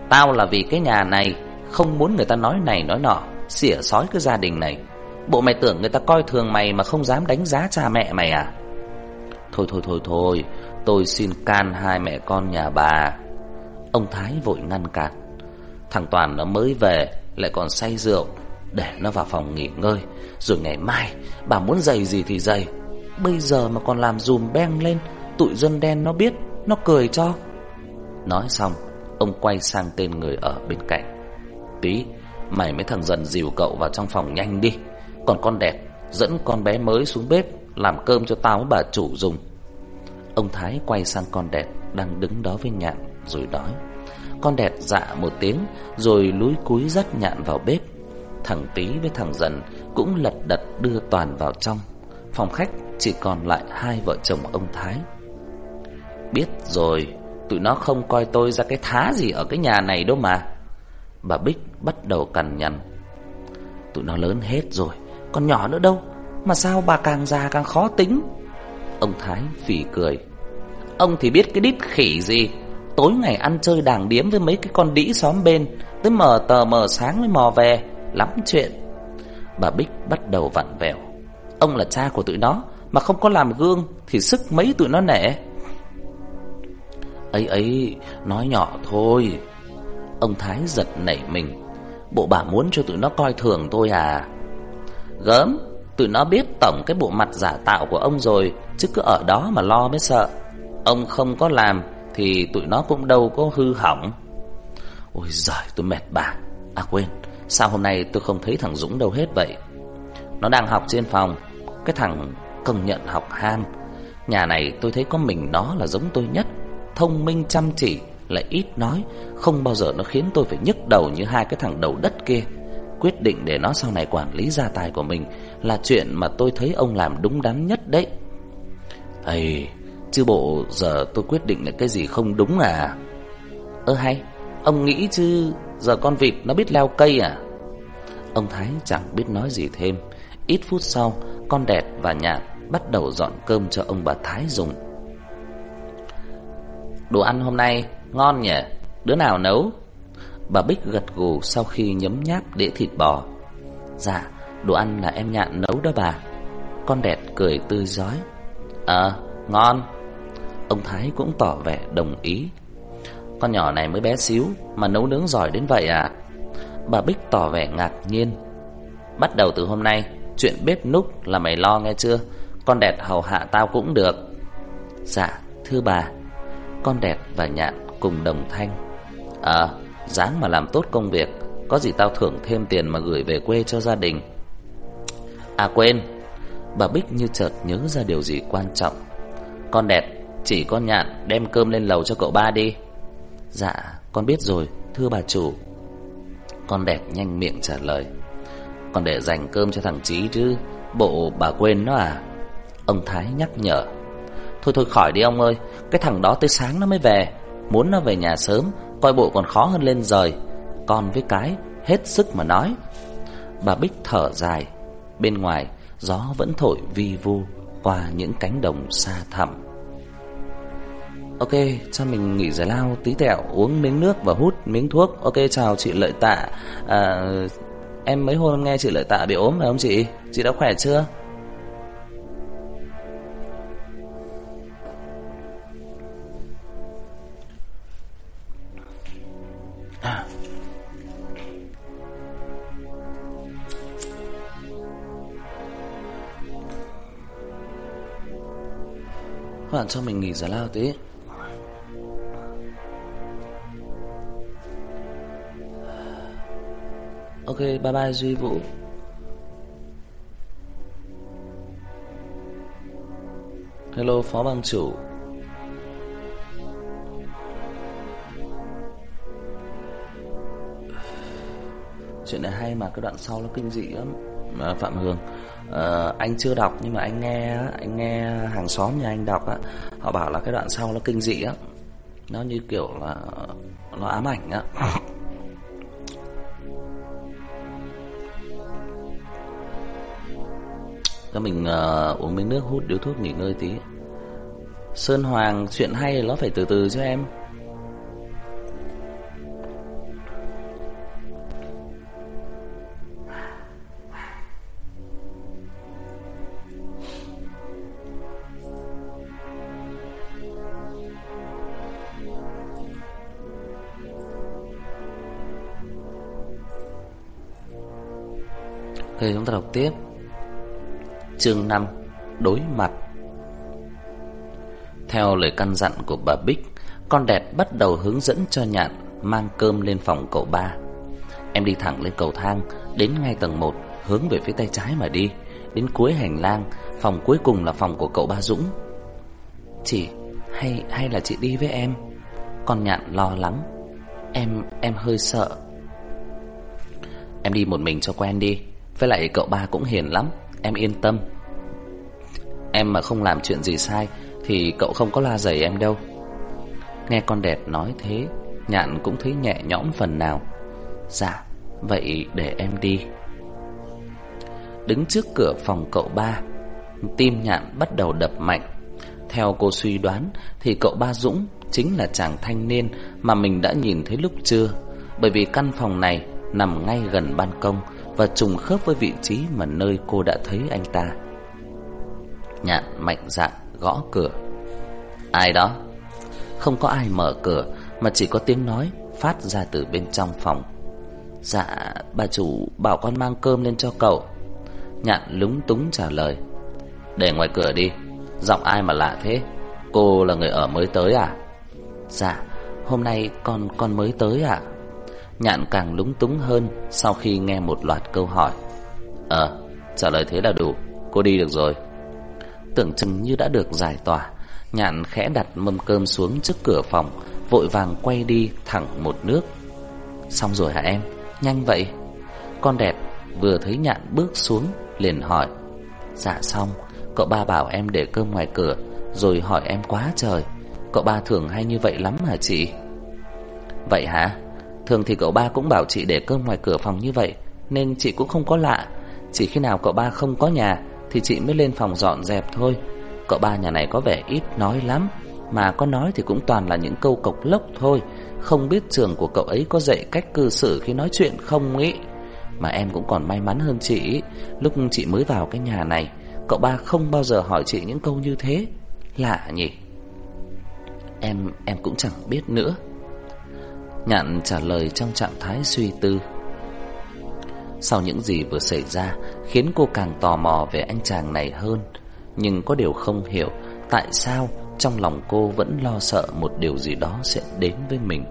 Tao là vì cái nhà này, Không muốn người ta nói này nói nọ, Xỉa sói cái gia đình này. Bộ mày tưởng người ta coi thường mày Mà không dám đánh giá cha mẹ mày à? Thôi thôi thôi thôi, Tôi xin can hai mẹ con nhà bà. Ông Thái vội ngăn cản. Thằng Toàn nó mới về lại còn say rượu, Để nó vào phòng nghỉ ngơi. Rồi ngày mai, bà muốn giày gì thì giày. Bây giờ mà còn làm dùm beng lên, Tụi dân đen nó biết, Nó cười cho. Nói xong, Ông quay sang tên người ở bên cạnh. Tí, Mày mới thằng dần dìu cậu vào trong phòng nhanh đi. Còn con đẹp, Dẫn con bé mới xuống bếp, Làm cơm cho tao với bà chủ dùng. Ông Thái quay sang con đẹp Đang đứng đó với nhạn, Rồi nói. Con đẹp dạ một tiếng, Rồi lúi cúi dắt nhạn vào bếp. Thằng Tí với thằng dần Cũng lật đật đưa Toàn vào trong. Phòng khách chỉ còn lại hai vợ chồng ông Thái. Biết rồi, Tụi nó không coi tôi ra cái thá gì ở cái nhà này đâu mà. Bà Bích bắt đầu cằn nhằn. Tụi nó lớn hết rồi, Còn nhỏ nữa đâu, Mà sao bà càng già càng khó tính? Ông Thái phỉ cười. Ông thì biết cái đít khỉ gì? Tối ngày ăn chơi đàng điếm với mấy cái con đĩ xóm bên, Tới mờ tờ mờ sáng mới mò về, Lắm chuyện. Bà Bích bắt đầu vặn vẹo. Ông là cha của tụi nó, Mà không có làm gương Thì sức mấy tụi nó nể. Ấy ấy, nói nhỏ thôi. Ông Thái giật nảy mình. Bộ bà muốn cho tụi nó coi thường tôi à? Gớm, Tụi nó biết tổng cái bộ mặt giả tạo của ông rồi, Chứ cứ ở đó mà lo mới sợ. Ông không có làm thì tụi nó cũng đâu có hư hỏng. Ôi giời, tôi mệt bà. À quên. Sao hôm nay tôi không thấy thằng Dũng đâu hết vậy? Nó đang học trên phòng. Cái thằng công nhận học ham. Nhà này tôi thấy có mình nó là giống tôi nhất. Thông minh chăm chỉ, Lại ít nói. Không bao giờ nó khiến tôi phải nhức đầu như hai cái thằng đầu đất kia. Quyết định để nó sau này quản lý gia tài của mình Là chuyện mà tôi thấy ông làm đúng đắn nhất đấy. Ây Chứ bộ, giờ tôi quyết định là cái gì không đúng à? Ơ hay, Ông nghĩ chứ, Giờ con vịt nó biết leo cây à? Ông Thái chẳng biết nói gì thêm. Ít phút sau, Con đẹp và nhạn bắt đầu dọn cơm cho ông bà Thái dùng. Đồ ăn hôm nay ngon nhỉ? Đứa nào nấu? Bà Bích gật gù sau khi nhấm nháp đĩa thịt bò. Dạ Đồ ăn là em nhạn nấu đó bà. Con đẹp cười tươi giói Ờ ngon. Ông Thái cũng tỏ vẻ đồng ý. Con nhỏ này mới bé xíu Mà nấu nướng giỏi đến vậy à Bà Bích tỏ vẻ ngạc nhiên. Bắt đầu từ hôm nay, Chuyện bếp núc là mày lo nghe chưa? Con đẹp hầu hạ tao cũng được. Dạ thưa bà. Con đẹp và nhạn cùng đồng thanh. Ờ Dáng mà làm tốt công việc, Có gì tao thưởng thêm tiền mà gửi về quê cho gia đình? À quên. Bà Bích như chợt nhớ ra điều gì quan trọng. Con đẹp chỉ con nhạn đem cơm lên lầu cho cậu ba đi. Dạ con biết rồi, Thưa bà chủ. Con đẹp nhanh miệng trả lời. Còn để dành cơm cho thằng Chí chứ, Bộ bà quên nó à? Ông Thái nhắc nhở. Thôi thôi, khỏi đi ông ơi, Cái thằng đó tới sáng nó mới về. Muốn nó về nhà sớm, Coi bộ còn khó hơn lên rời. Con với cái, hết sức mà nói. Bà Bích thở dài. Bên ngoài, gió vẫn thổi vi vu qua những cánh đồng xa thẳm. Ok, cho mình nghỉ giải lao tí tẹo, uống miếng nước và hút miếng thuốc. Ok, chào chị Lợi Tạ. À, em mấy hôm nghe chị Lợi Tạ bị ốm phải không chị? Chị đã khỏe chưa? Các bạn cho mình nghỉ giải lao tí Ok bye bye Duy Vũ. Hello Phó Bang Chủ. Chuyện này hay mà cái đoạn sau nó kinh dị lắm. À, Phạm Hương à, Anh chưa đọc nhưng mà anh nghe Anh nghe hàng xóm nhà anh đọc á Họ bảo là cái đoạn sau nó kinh dị á. Nó như kiểu là Nó ám ảnh á. Cho mình uh, uống miếng nước hút điếu thuốc nghỉ ngơi tí. Sơn Hoàng chuyện hay nó phải từ từ cho em? Ok chúng ta đọc tiếp. Chương 5 Đối mặt. Theo lời căn dặn của bà Bích, Con đẹp bắt đầu hướng dẫn cho nhạn Mang cơm lên phòng cậu ba. Em đi thẳng lên cầu thang, Đến ngay tầng 1 Hướng về phía tay trái mà đi. Đến cuối hành lang, Phòng cuối cùng là phòng của cậu ba Dũng. Chị, hay hay là chị đi với em? Con nhạn lo lắng. Em em hơi sợ. Em đi một mình cho quen đi, với lại cậu ba cũng hiền lắm. Em yên tâm. Em mà không làm chuyện gì sai, Thì cậu không có la dày em đâu. Nghe con đẹp nói thế, Nhạn cũng thấy nhẹ nhõm phần nào. Dạ Vậy để em đi. Đứng trước cửa phòng cậu ba, Tim nhạn bắt đầu đập mạnh. Theo cô suy đoán, Thì cậu ba Dũng Chính là chàng thanh niên Mà mình đã nhìn thấy lúc trưa. Bởi vì căn phòng này Nằm ngay gần ban công và trùng khớp với vị trí mà nơi cô đã thấy anh ta. Nhạn mạnh dạn gõ cửa. Ai đó? Không có ai mở cửa mà chỉ có tiếng nói phát ra từ bên trong phòng. Dạ, bà chủ bảo con mang cơm lên cho cậu. Nhạn lúng túng trả lời. Để ngoài cửa đi, giọng ai mà lạ thế? Cô là người ở mới tới à? Dạ, hôm nay con con mới tới ạ. À? Nhạn càng lúng túng hơn sau khi nghe một loạt câu hỏi. Ờ, trả lời thế là đủ, cô đi được rồi. Tưởng chừng như đã được giải tỏa, Nhạn khẽ đặt mâm cơm xuống trước cửa phòng, vội vàng quay đi thẳng một nước. Xong rồi hả em? Nhanh vậy. Con đẹp vừa thấy Nhạn bước xuống liền hỏi. Dạ xong, cậu ba bảo em để cơm ngoài cửa, rồi hỏi em quá trời. Cậu ba thường hay như vậy lắm hả chị? Vậy hả? Thường thì cậu ba cũng bảo chị để cơm ngoài cửa phòng như vậy, Nên chị cũng không có lạ. Chỉ khi nào cậu ba không có nhà Thì chị mới lên phòng dọn dẹp thôi. Cậu ba nhà này có vẻ ít nói lắm, Mà có nói thì cũng toàn là những câu cộc lốc thôi. Không biết trường của cậu ấy có dạy cách cư xử khi nói chuyện không nghĩ Mà em cũng còn may mắn hơn chị Lúc chị mới vào cái nhà này, Cậu ba không bao giờ hỏi chị những câu như thế. Lạ nhỉ? Em em cũng chẳng biết nữa. Nhạn trả lời trong trạng thái suy tư. Sau những gì vừa xảy ra, Khiến cô càng tò mò về anh chàng này hơn. Nhưng có điều không hiểu Tại sao trong lòng cô vẫn lo sợ Một điều gì đó sẽ đến với mình.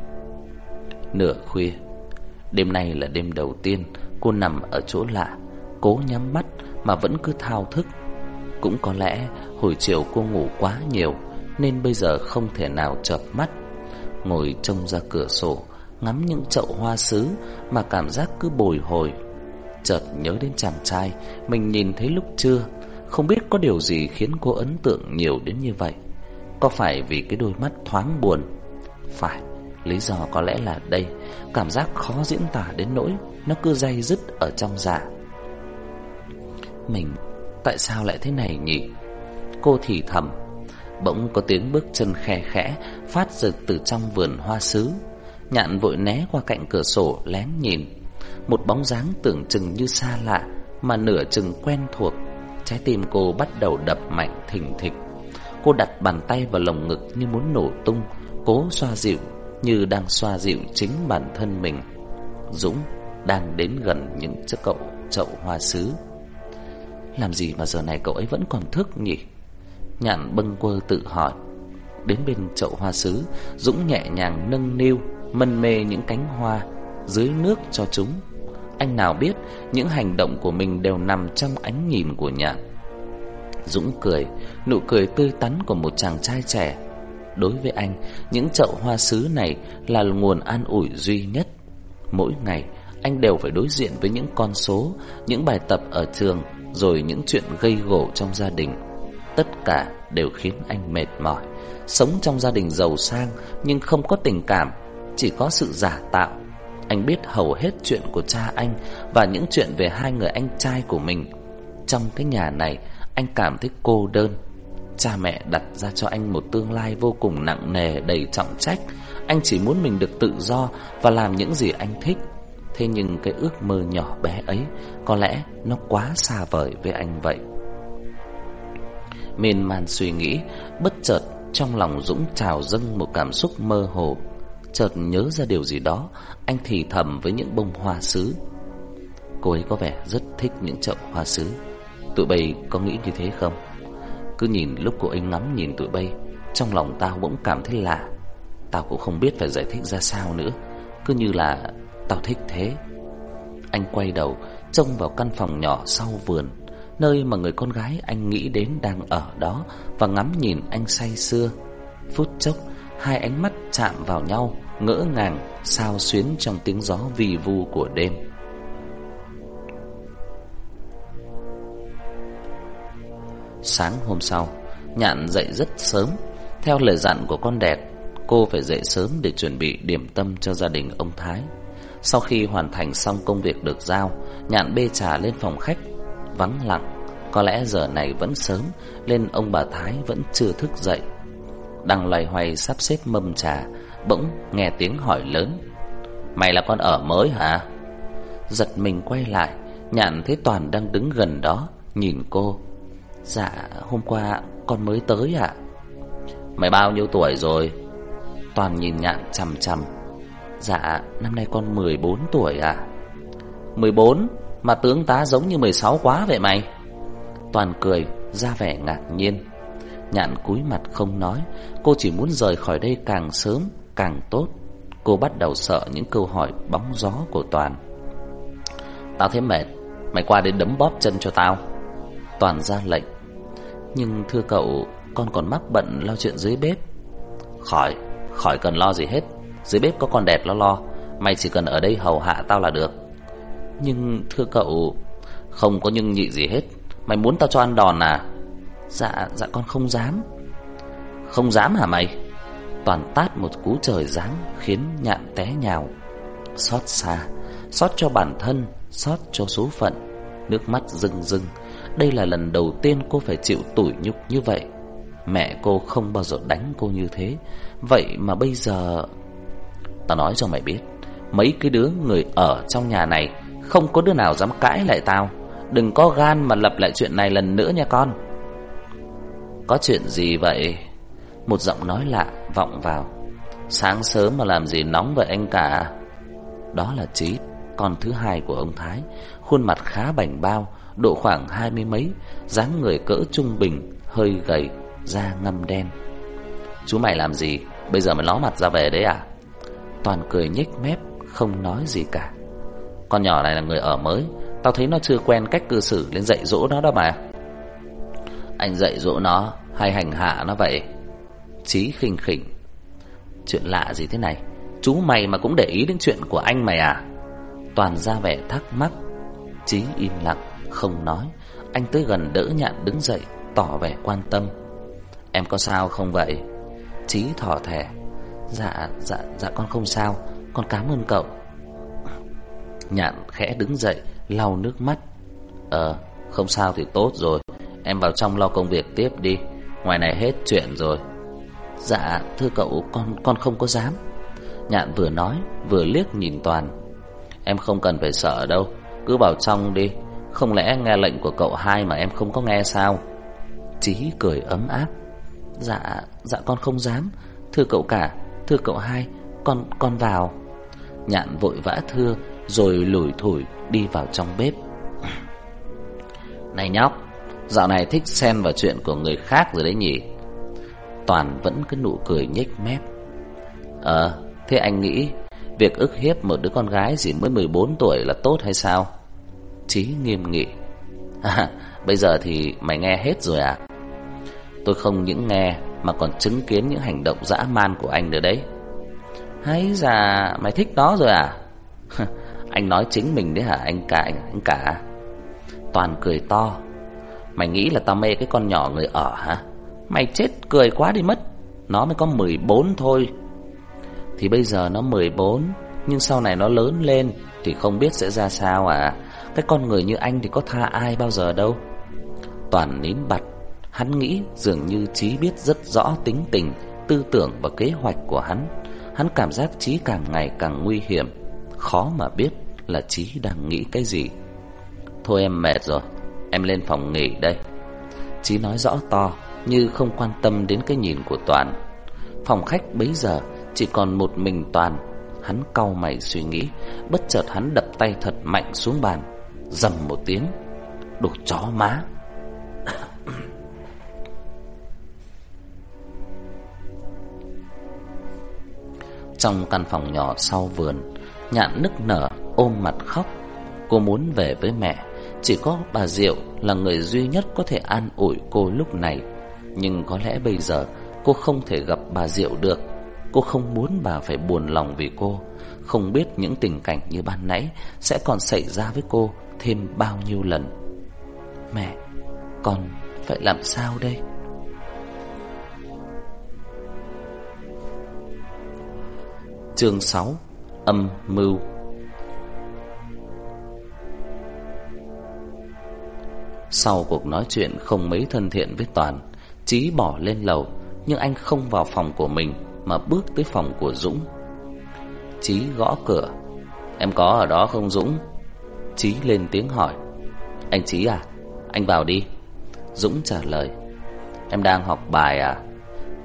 Nửa khuya, Đêm nay là đêm đầu tiên Cô nằm ở chỗ lạ, Cố nhắm mắt mà vẫn cứ thao thức. Cũng có lẽ hồi chiều cô ngủ quá nhiều Nên bây giờ không thể nào chợp mắt ngồi trông ra cửa sổ, ngắm những chậu hoa sứ mà cảm giác cứ bồi hồi. Chợt nhớ đến chàng trai mình nhìn thấy lúc trưa, không biết có điều gì khiến cô ấn tượng nhiều đến như vậy. Có phải vì cái đôi mắt thoáng buồn? Phải, lý do có lẽ là đây, cảm giác khó diễn tả đến nỗi nó cứ dây dứt ở trong dạ. Mình tại sao lại thế này nhỉ? Cô thì thầm Bỗng có tiếng bước chân khe khẽ Phát rực từ trong vườn hoa sứ. Nhạn vội né qua cạnh cửa sổ, lén nhìn. Một bóng dáng tưởng chừng như xa lạ, Mà nửa chừng quen thuộc. Trái tim cô bắt đầu đập mạnh thình thịch. Cô đặt bàn tay vào lồng ngực như muốn nổ tung, Cố xoa dịu, Như đang xoa dịu chính bản thân mình. Dũng đang đến gần những chiếc cậu chậu hoa sứ. Làm gì mà giờ này cậu ấy vẫn còn thức nhỉ? Nhạn bâng quơ tự hỏi. Đến bên chậu hoa sứ Dũng nhẹ nhàng nâng niu Mân mê những cánh hoa Dưới nước cho chúng. Anh nào biết những hành động của mình đều nằm trong ánh nhìn của Nhạn. Dũng cười Nụ cười tươi tắn của một chàng trai trẻ. Đối với anh Những chậu hoa sứ này Là nguồn an ủi duy nhất. Mỗi ngày anh đều phải đối diện với những con số, những bài tập ở trường, rồi những chuyện gây gổ trong gia đình. Tất cả đều khiến anh mệt mỏi. Sống trong gia đình giàu sang nhưng không có tình cảm, chỉ có sự giả tạo. Anh biết hầu hết chuyện của cha anh và những chuyện về hai người anh trai của mình. Trong cái nhà này, anh cảm thấy cô đơn. Cha mẹ đặt ra cho anh một tương lai vô cùng nặng nề đầy trọng trách. Anh chỉ muốn mình được tự do và làm những gì anh thích. Thế nhưng cái ước mơ nhỏ bé ấy Có lẽ nó quá xa vời với anh vậy Miên man suy nghĩ, Bất chợt trong lòng Dũng trào dâng một cảm xúc mơ hồ. Chợt nhớ ra điều gì đó, Anh thì thầm với những bông hoa sứ. Cô ấy có vẻ rất thích những chậu hoa sứ. Tụi bay có nghĩ như thế không? Cứ nhìn lúc cô ấy ngắm nhìn tụi bay, Trong lòng tao bỗng cảm thấy lạ. Tao cũng không biết phải giải thích ra sao nữa, Cứ như là Tao thích thế. Anh quay đầu, Trông vào căn phòng nhỏ sau vườn. Nơi mà người con gái anh nghĩ đến đang ở đó Và ngắm nhìn anh say sưa. Phút chốc Hai ánh mắt chạm vào nhau Ngỡ ngàng Sao xuyến trong tiếng gió vì vu của đêm. Sáng hôm sau Nhạn dậy rất sớm. Theo lời dặn của con đẹp Cô phải dậy sớm để chuẩn bị điểm tâm cho gia đình ông Thái. Sau khi hoàn thành xong công việc được giao, Nhạn bê trà lên phòng khách, vắng lặng. Có lẽ giờ này vẫn sớm, nên ông bà Thái vẫn chưa thức dậy. Đang loay hoay sắp xếp mâm trà, bỗng nghe tiếng hỏi lớn. Mày là con ở mới hả? Giật mình quay lại, Nhạn thấy Toàn đang đứng gần đó, nhìn cô. Dạ, hôm qua con mới tới ạ. Mày bao nhiêu tuổi rồi? Toàn nhìn Nhạn chằm chằm Dạ năm nay con 14 tuổi à 14 mà tướng tá giống như 16 quá vậy mày. Toàn cười, ra vẻ ngạc nhiên. Nhạn cúi mặt không nói, Cô chỉ muốn rời khỏi đây càng sớm, Càng tốt. Cô bắt đầu sợ những câu hỏi bóng gió của Toàn. Tao thấy mệt, Mày qua đến đấm bóp chân cho tao. Toàn ra lệnh. Nhưng thưa cậu, Con còn mắc bận lo chuyện dưới bếp. Khỏi Khỏi cần lo gì hết. Dưới bếp có con đẹp lo lo. Mày chỉ cần ở đây hầu hạ tao là được. Nhưng thưa cậu, Không có nhưng nhị gì hết. Mày muốn tao cho ăn đòn à? Dạ dạ con không dám. Không dám hả mày? Toàn tát một cú trời giáng Khiến nhạn té nhào. Xót xa, Xót cho bản thân, Xót cho số phận. Nước mắt rưng rưng. Đây là lần đầu tiên cô phải chịu tủi nhục như vậy. Mẹ cô không bao giờ đánh cô như thế. Vậy mà bây giờ Tao nói cho mày biết, Mấy cái đứa người ở trong nhà này không có đứa nào dám cãi lại tao. Đừng có gan mà lập lại chuyện này lần nữa nha con. Có chuyện gì vậy? Một giọng nói lạ vọng vào. Sáng sớm mà làm gì nóng vậy anh cả? Đó là Trí Con thứ hai của ông Thái. Khuôn mặt khá bảnh bao, Độ khoảng hai mươi mấy, dáng người cỡ trung bình, Hơi gầy, Da ngâm đen. Chú mày làm gì? Bây giờ mày ló mặt ra về đấy à? Toàn cười nhếch mép, Không nói gì cả. Con nhỏ này là người ở mới. Tao thấy nó chưa quen cách cư xử Nên dạy dỗ nó đó mà Anh dạy dỗ nó hay hành hạ nó vậy? Chí khinh khỉnh. Chuyện lạ gì thế này? Chú mày mà cũng để ý đến chuyện của anh mày à? Toàn ra vẻ thắc mắc. Chí im lặng Không nói. Anh tới gần đỡ nhạn đứng dậy Tỏ vẻ quan tâm. Em có sao không vậy? Chí thỏ thẻ. Dạ, dạ, dạ con không sao. Con cảm ơn cậu. Nhạn khẽ đứng dậy Lau nước mắt. Ờ, không sao thì tốt rồi. Em vào trong lo công việc tiếp đi. Ngoài này hết chuyện rồi. Dạ thưa cậu con con không có dám. Nhạn vừa nói vừa liếc nhìn Toàn. Em không cần phải sợ đâu Cứ vào trong đi. Không lẽ nghe lệnh của cậu hai mà em không có nghe sao? Chí cười ấm áp. Dạ dạ con không dám. Thưa cậu cả Thưa cậu hai Con con vào. Nhạn vội vã thưa rồi lủi thủi đi vào trong bếp. Này nhóc, Dạo này thích xen vào chuyện của người khác rồi đấy nhỉ? Toàn vẫn cứ nụ cười nhếch mép. Ờ Thế anh nghĩ Việc ức hiếp một đứa con gái chỉ mới 14 tuổi là tốt hay sao? Chí nghiêm nghị. À bây giờ thì mày nghe hết rồi à? Tôi không những nghe Mà còn chứng kiến những hành động dã man của anh nữa đấy. Hay già, Mày thích nó rồi à? Anh nói chính mình đấy hả? Anh cả anh cả. Toàn cười to. Mày nghĩ là tao mê cái con nhỏ người ở hả? Mày chết cười quá đi mất. Nó mới có 14 thôi. Thì bây giờ nó 14 Nhưng sau này nó lớn lên Thì không biết sẽ ra sao à. Cái con người như anh thì có tha ai bao giờ đâu. Toàn nín bặt. Hắn nghĩ dường như Trí biết rất rõ tính tình, Tư tưởng và kế hoạch của hắn. Hắn cảm giác Trí càng ngày càng nguy hiểm, Khó mà biết là Trí đang nghĩ cái gì? Thôi em mệt rồi, Em lên phòng nghỉ đây. Chí nói rõ to, Như không quan tâm đến cái nhìn của Toàn. Phòng khách bấy giờ Chỉ còn một mình Toàn. Hắn cau mày suy nghĩ, Bất chợt hắn đập tay thật mạnh xuống bàn, Dầm một tiếng. Đồ chó má. Trong căn phòng nhỏ sau vườn Nhạn nức nở ôm mặt khóc. Cô muốn về với mẹ. Chỉ có bà Diệu là người duy nhất có thể an ủi cô lúc này. Nhưng có lẽ bây giờ cô không thể gặp bà Diệu được. Cô không muốn bà phải buồn lòng vì cô. Không biết những tình cảnh như ban nãy Sẽ còn xảy ra với cô thêm bao nhiêu lần. Mẹ, con phải làm sao đây? Chương 6 Âm mưu. Sau cuộc nói chuyện không mấy thân thiện với Toàn, Chí bỏ lên lầu, Nhưng anh không vào phòng của mình Mà bước tới phòng của Dũng. Chí gõ cửa. Em có ở đó không Dũng? Chí lên tiếng hỏi. Anh Chí à Anh vào đi. Dũng trả lời. Em đang học bài à.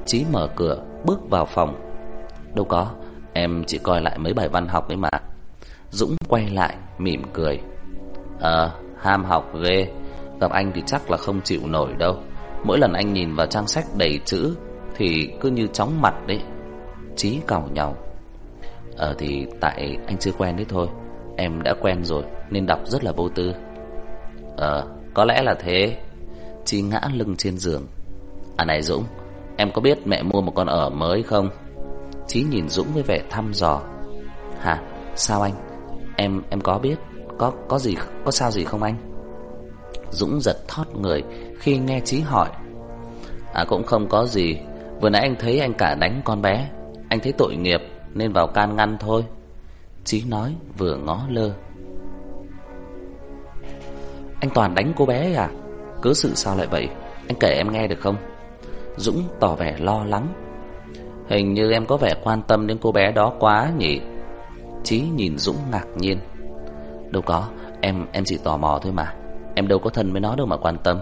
Chí mở cửa, bước vào phòng. Đâu có. Em chỉ coi lại mấy bài văn học ấy mà. Dũng quay lại, mỉm cười. Ờ ham học ghê. Gặp anh thì chắc là không chịu nổi đâu. Mỗi lần anh nhìn vào trang sách đầy chữ Thì cứ như chóng mặt đấy. Chí cào nhau. Ờ thì tại anh chưa quen đấy thôi. Em đã quen rồi, Nên đọc rất là vô tư. Ờ có lẽ là thế. Chi ngã lưng trên giường. À này Dũng, Em có biết mẹ mua một con ở mới không? Chí nhìn Dũng với vẻ thăm dò. Hả? Sao anh? Em em có biết? Có có gì, có sao gì không anh? Dũng giật thót người khi nghe Chí hỏi. À cũng không có gì. Vừa nãy anh thấy anh cả đánh con bé. Anh thấy tội nghiệp, nên vào can ngăn thôi. Chí nói, vừa ngó lơ. Anh Toàn đánh cô bé à? Cứ sự sao lại vậy? Anh kể em nghe được không? Dũng tỏ vẻ lo lắng. Hình như em có vẻ quan tâm đến cô bé đó quá nhỉ? Chí nhìn Dũng ngạc nhiên. Đâu có Em em chỉ tò mò thôi mà. Em đâu có thân với nó đâu mà quan tâm.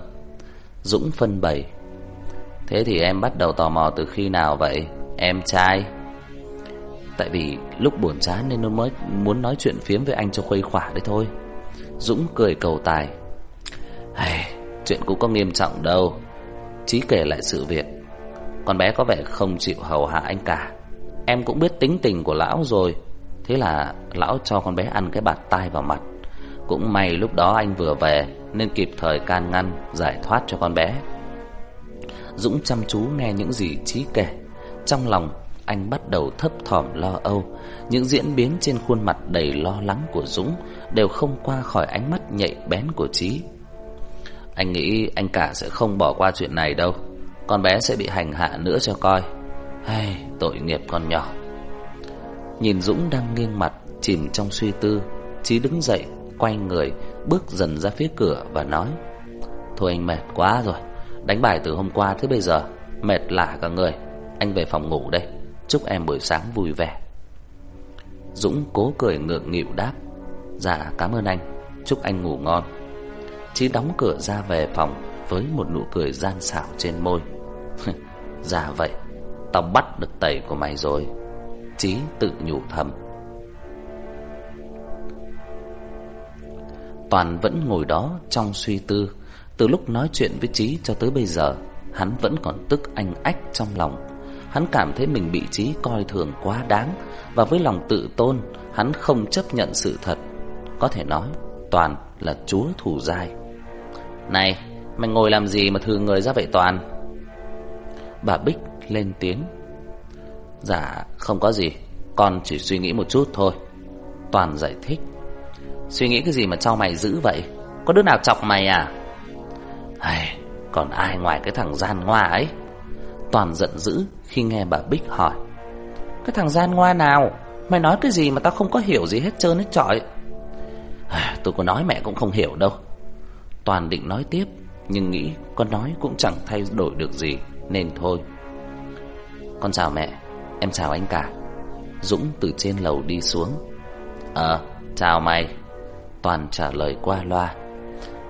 Dũng phân bày. Thế thì em bắt đầu tò mò từ khi nào vậy Em trai? Tại vì lúc buồn chán nên nó mới muốn nói chuyện phiếm với anh cho khuây khỏa đấy thôi. Dũng cười cầu tài. Hey, Chuyện cũng có nghiêm trọng đâu. Chí kể lại sự việc. Con bé có vẻ không chịu hầu hạ anh cả. Em cũng biết tính tình của lão rồi. Thế là lão cho con bé ăn cái bạt tai vào mặt. Cũng may lúc đó anh vừa về nên kịp thời can ngăn giải thoát cho con bé. Dũng chăm chú nghe những gì trí kể, trong lòng anh bắt đầu thấp thỏm lo âu, những diễn biến trên khuôn mặt đầy lo lắng của Dũng đều không qua khỏi ánh mắt nhạy bén của trí Anh nghĩ anh cả sẽ không bỏ qua chuyện này đâu, con bé sẽ bị hành hạ nữa cho coi. Hay, tội nghiệp con nhỏ. Nhìn Dũng đang nghiêng mặt chìm trong suy tư, Chí đứng dậy, quay người, bước dần ra phía cửa và nói Thôi anh mệt quá rồi Đánh bài từ hôm qua tới bây giờ Mệt lạ cả người Anh về phòng ngủ đây Chúc em buổi sáng vui vẻ Dũng cố cười ngượng nghịu đáp Dạ cảm ơn anh Chúc anh ngủ ngon Chí đóng cửa ra về phòng Với một nụ cười gian xảo trên môi Dạ vậy, Tao bắt được tẩy của mày rồi. Chí tự nhủ thầm. Toàn vẫn ngồi đó trong suy tư. Từ lúc nói chuyện với Chí cho tới bây giờ, Hắn vẫn còn tức anh ách trong lòng. Hắn cảm thấy mình bị Chí coi thường quá đáng, Và với lòng tự tôn, Hắn không chấp nhận sự thật. Có thể nói, Toàn là chúa thủ dai. Này, Mày ngồi làm gì mà thừa người ra vậy Toàn? Bà Bích lên tiếng. Dạ không có gì Con chỉ suy nghĩ một chút thôi. Toàn giải thích. Suy nghĩ cái gì mà cho mày giữ vậy? Có đứa nào chọc mày à? Ai, Còn ai ngoài cái thằng gian ngoa ấy? Toàn giận dữ khi nghe bà Bích hỏi. Cái thằng gian ngoa nào? Mày nói cái gì mà tao không có hiểu gì hết trơn hết trọi. Tôi có nói mẹ cũng không hiểu đâu. Toàn định nói tiếp Nhưng nghĩ con nói cũng chẳng thay đổi được gì. Nên thôi. Con chào mẹ, Em chào anh cả. Dũng từ trên lầu đi xuống. Ờ chào mày. Toàn trả lời qua loa.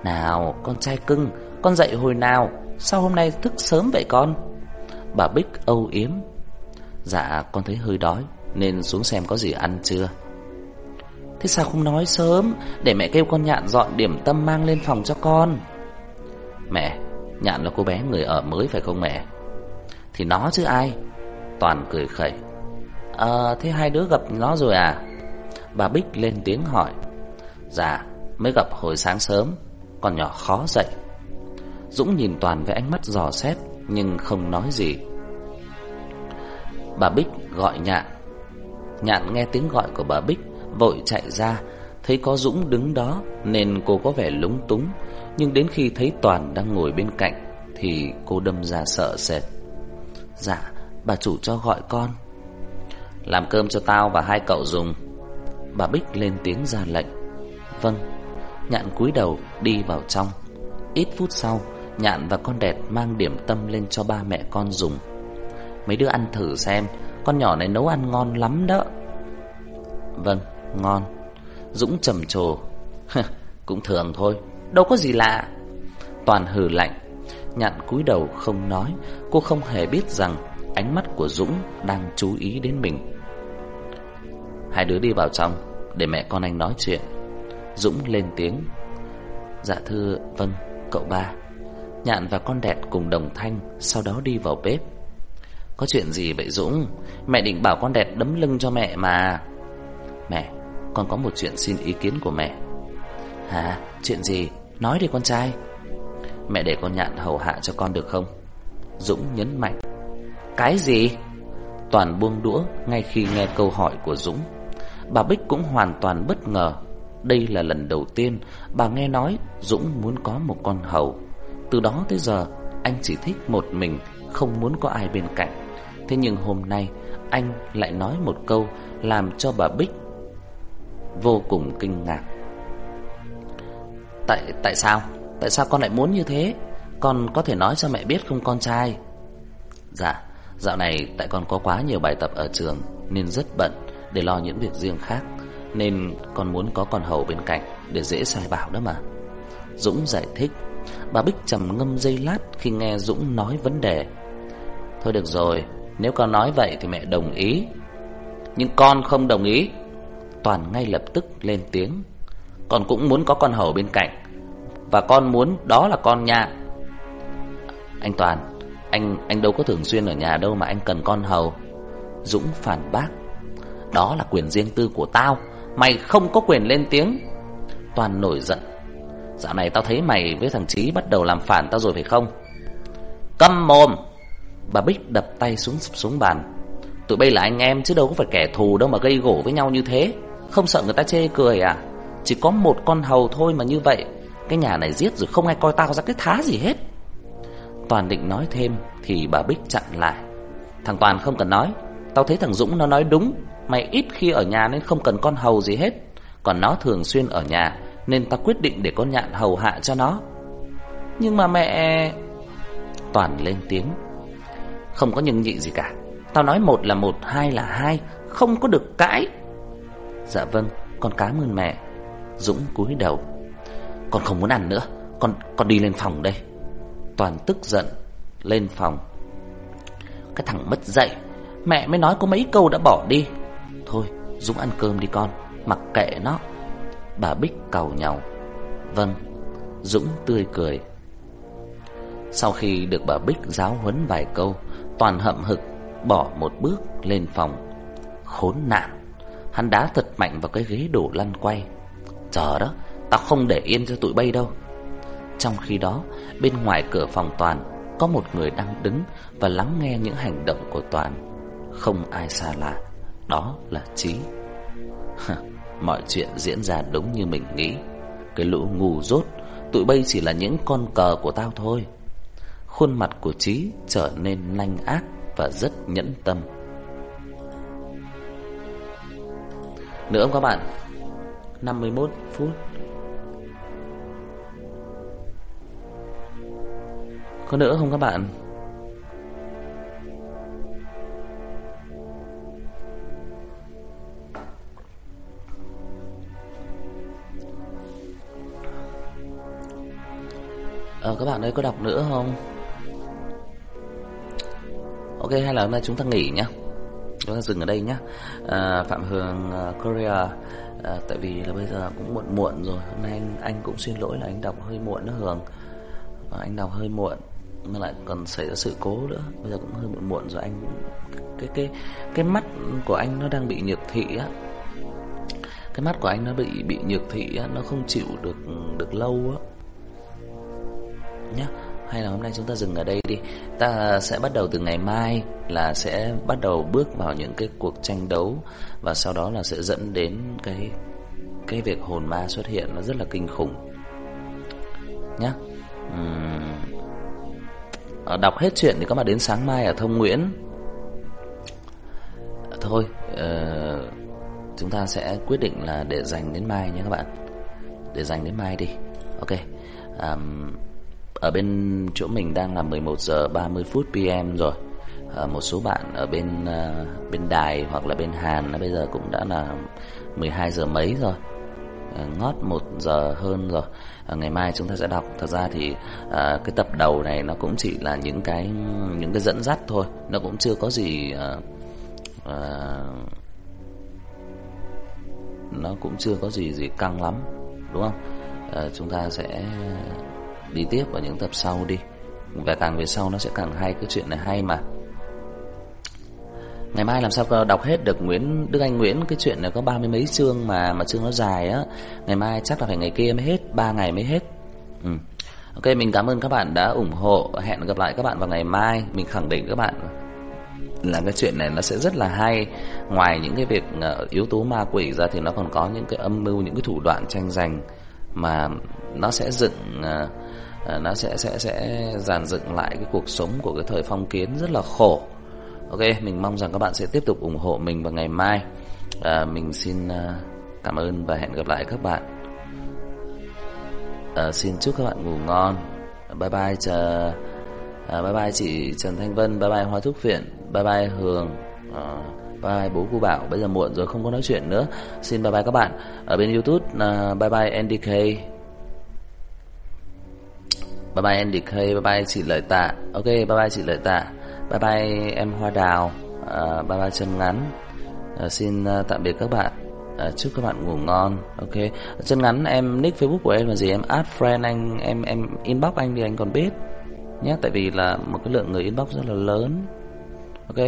Nào, con trai cưng, Con dậy hồi nào? Sao hôm nay thức sớm vậy con? Bà Bích âu yếm. Dạ con thấy hơi đói, Nên xuống xem có gì ăn chưa? Thế sao không nói sớm? Để mẹ kêu con nhạn dọn điểm tâm mang lên phòng cho con. Mẹ Nhạn là cô bé người ở mới phải không mẹ? Thì nó chứ ai? Toàn cười khẩy. Ờ thế hai đứa gặp nó rồi à? Bà Bích lên tiếng hỏi. Dạ mới gặp hồi sáng sớm, Còn nhỏ khó dậy. Dũng nhìn Toàn với ánh mắt dò xét, Nhưng không nói gì. Bà Bích gọi nhạn. Nhạn nghe tiếng gọi của bà Bích, Vội chạy ra, Thấy có Dũng đứng đó, Nên cô có vẻ lúng túng. Nhưng đến khi thấy Toàn đang ngồi bên cạnh Thì cô đâm ra sợ sệt. Dạ bà chủ cho gọi con. Làm cơm cho tao và hai cậu dùng. Bà Bích lên tiếng ra lệnh. Vâng. Nhạn cúi đầu đi vào trong. Ít phút sau Nhạn và con đẹp mang điểm tâm lên cho ba mẹ con dùng. Mấy đứa ăn thử xem Con nhỏ này nấu ăn ngon lắm đó. Vâng, ngon. Dũng trầm trồ. Cũng thường thôi. Đâu có gì lạ. Toàn hừ lạnh, Nhạn cúi đầu không nói, Cô không hề biết rằng Ánh mắt của Dũng đang chú ý đến mình. Hai đứa đi vào trong, Để mẹ con anh nói chuyện. Dũng lên tiếng Dạ thưa vâng cậu ba. Nhạn và con đẹp cùng đồng thanh Sau đó đi vào bếp. Có chuyện gì vậy Dũng? Mẹ định bảo con đẹp đấm lưng cho mẹ mà. Mẹ, Con có một chuyện xin ý kiến của mẹ. Hả? Chuyện gì? Nói đi con trai. Mẹ để con nhạn hầu hạ cho con được không? Dũng nhấn mạnh. Cái gì? Toàn buông đũa ngay khi nghe câu hỏi của Dũng. Bà Bích cũng hoàn toàn bất ngờ. Đây là lần đầu tiên bà nghe nói Dũng muốn có một con hầu. Từ đó tới giờ, anh chỉ thích một mình, Không muốn có ai bên cạnh. Thế nhưng hôm nay, anh lại nói một câu Làm cho bà Bích Vô cùng kinh ngạc. Tại tại sao? Tại sao con lại muốn như thế? Con có thể nói cho mẹ biết không, con trai? Dạ Dạo này tại con có quá nhiều bài tập ở trường Nên rất bận để lo những việc riêng khác, Nên con muốn có con hầu bên cạnh Để dễ sai bảo đó mà. Dũng giải thích, Bà Bích trầm ngâm giây lát khi nghe Dũng nói vấn đề. Thôi được rồi, Nếu con nói vậy thì mẹ đồng ý. Nhưng con không đồng ý. Toàn ngay lập tức lên tiếng. Con cũng muốn có con hầu bên cạnh. Và con muốn đó là con nha. Anh Toàn, Anh anh đâu có thường xuyên ở nhà đâu mà anh cần con hầu. Dũng phản bác. Đó là quyền riêng tư của tao. Mày không có quyền lên tiếng. Toàn nổi giận. Dạo này tao thấy mày với thằng Chí bắt đầu làm phản tao rồi phải không? Câm mồm. Bà Bích đập tay xuống xuống bàn. Tụi bây là anh em chứ đâu có phải kẻ thù đâu mà gây gổ với nhau như thế. Không sợ người ta chê cười à? Chỉ có một con hầu thôi mà như vậy Cái nhà này giết rồi không ai coi tao ra cái thá gì hết. Toàn định nói thêm Thì bà Bích chặn lại. Thằng Toàn không cần nói Tao thấy thằng Dũng nó nói đúng Mày ít khi ở nhà nên không cần con hầu gì hết. Còn nó thường xuyên ở nhà Nên ta quyết định để con nhạn hầu hạ cho nó. Nhưng mà mẹ Toàn lên tiếng. Không có nhân nhị gì cả. Tao nói một là một, hai là hai Không có được cãi. Dạ vâng, con cảm ơn mẹ. Dũng cúi đầu. Con không muốn ăn nữa. Con con đi lên phòng đây. Toàn tức giận, Lên phòng. Cái thằng mất dạy Mẹ mới nói có mấy câu đã bỏ đi. Thôi, Dũng ăn cơm đi con, Mặc kệ nó. Bà Bích cầu nhau. Vâng. Dũng tươi cười. Sau khi được bà Bích giáo huấn vài câu, Toàn hậm hực Bỏ một bước lên phòng. Khốn nạn, Hắn đá thật mạnh vào cái ghế đổ lăn quay. Chờ đó Tao không để yên cho tụi bay đâu. Trong khi đó, Bên ngoài cửa phòng Toàn, Có một người đang đứng Và lắng nghe những hành động của Toàn. Không ai xa lạ, Đó là Trí Mọi chuyện diễn ra đúng như mình nghĩ. Cái lũ ngu dốt, Tụi bay chỉ là những con cờ của tao thôi. Khuôn mặt của Trí trở nên lanh ác Và rất nhẫn tâm. Nữa không các bạn? 51 phút. Có nữa không các bạn? Ờ các bạn ơi có đọc nữa không? Ok hay là hôm nay chúng ta nghỉ nhá. Chúng ta dừng ở đây nhá. À, Phạm Hường uh, Korea à, Tại vì là bây giờ cũng muộn muộn rồi. Hôm nay anh, anh cũng xin lỗi là anh đọc hơi muộn đó Hường. À, Anh đọc hơi muộn Mà lại còn xảy ra sự cố nữa. Bây giờ cũng hơi muộn muộn rồi. Anh Cái cái cái mắt của anh nó đang bị nhược thị á. Cái mắt của anh nó bị bị nhược thị á Nó không chịu được được lâu á. Nhá hay là hôm nay chúng ta dừng ở đây đi. Ta sẽ bắt đầu từ ngày mai là sẽ bắt đầu bước vào những cái cuộc tranh đấu và sau đó là sẽ dẫn đến cái cái việc hồn ma xuất hiện. Nó rất là kinh khủng. Nhé uhm. Ờ, đọc hết chuyện thì có mà đến sáng mai ở thông nguyễn. Thôi uh, chúng ta sẽ quyết định là để dành đến mai nhé các bạn. Để dành đến mai đi. Ok. Um, ở bên chỗ mình đang là 11 giờ 30 phút PM rồi. À, Một số bạn ở bên uh, bên Đài hoặc là bên Hàn nó Bây giờ cũng đã là 12 giờ mấy rồi. À, Ngót 1 giờ hơn rồi. À, Ngày mai chúng ta sẽ đọc. Thật ra thì à, cái tập đầu này nó cũng chỉ là những cái những cái dẫn dắt thôi. Nó cũng chưa có gì à, à, Nó cũng chưa có gì gì căng lắm Đúng không? À, chúng ta sẽ đi tiếp vào những tập sau đi. Và càng về sau nó sẽ càng hay Cái chuyện này hay mà. Ngày mai làm sao đọc hết được Nguyễn Đức Anh Nguyễn Cái chuyện này có ba mươi mấy chương mà mà chương nó dài á. Ngày mai chắc là phải ngày kia mới hết ba ngày mới hết. Ừ. Ok mình cảm ơn các bạn đã ủng hộ. Hẹn gặp lại các bạn vào ngày mai. Mình khẳng định các bạn là cái chuyện này nó sẽ rất là hay. Ngoài những cái việc uh, yếu tố ma quỷ ra Thì nó còn có những cái âm mưu Những cái thủ đoạn tranh giành Mà nó sẽ dựng uh, À, nó sẽ sẽ sẽ dàn dựng lại cái cuộc sống của cái thời phong kiến rất là khổ. Ok, mình mong rằng các bạn sẽ tiếp tục ủng hộ mình vào ngày mai. À, mình xin ờ, cảm ơn và hẹn gặp lại các bạn. À, xin chúc các bạn ngủ ngon. Bye bye chờ à, bye bye chị Trần Thanh Vân, bye bye Hoa Thúc Viện, bye bye Hường. À, bye bye bố cô Bảo, bây giờ muộn rồi không có nói chuyện nữa. Xin bye bye các bạn. Ở bên YouTube à, bye bye NDK Bye bye Andy K, bye bye chị Lợi Tạ. Ok, bye bye chị Lợi Tạ. Bye bye em Hoa Đào. Uh, Bye bye chân ngắn. Uh, Xin uh, tạm biệt các bạn. Uh, Chúc các bạn ngủ ngon. Ok, chân ngắn em nick Facebook của em là gì? Em add friend anh, em em inbox anh thì anh còn biết. Nhé, tại vì là một cái lượng người inbox rất là lớn. Ok,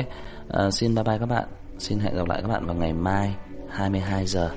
uh, xin bye bye các bạn. Xin hẹn gặp lại các bạn vào ngày mai 22 giờ.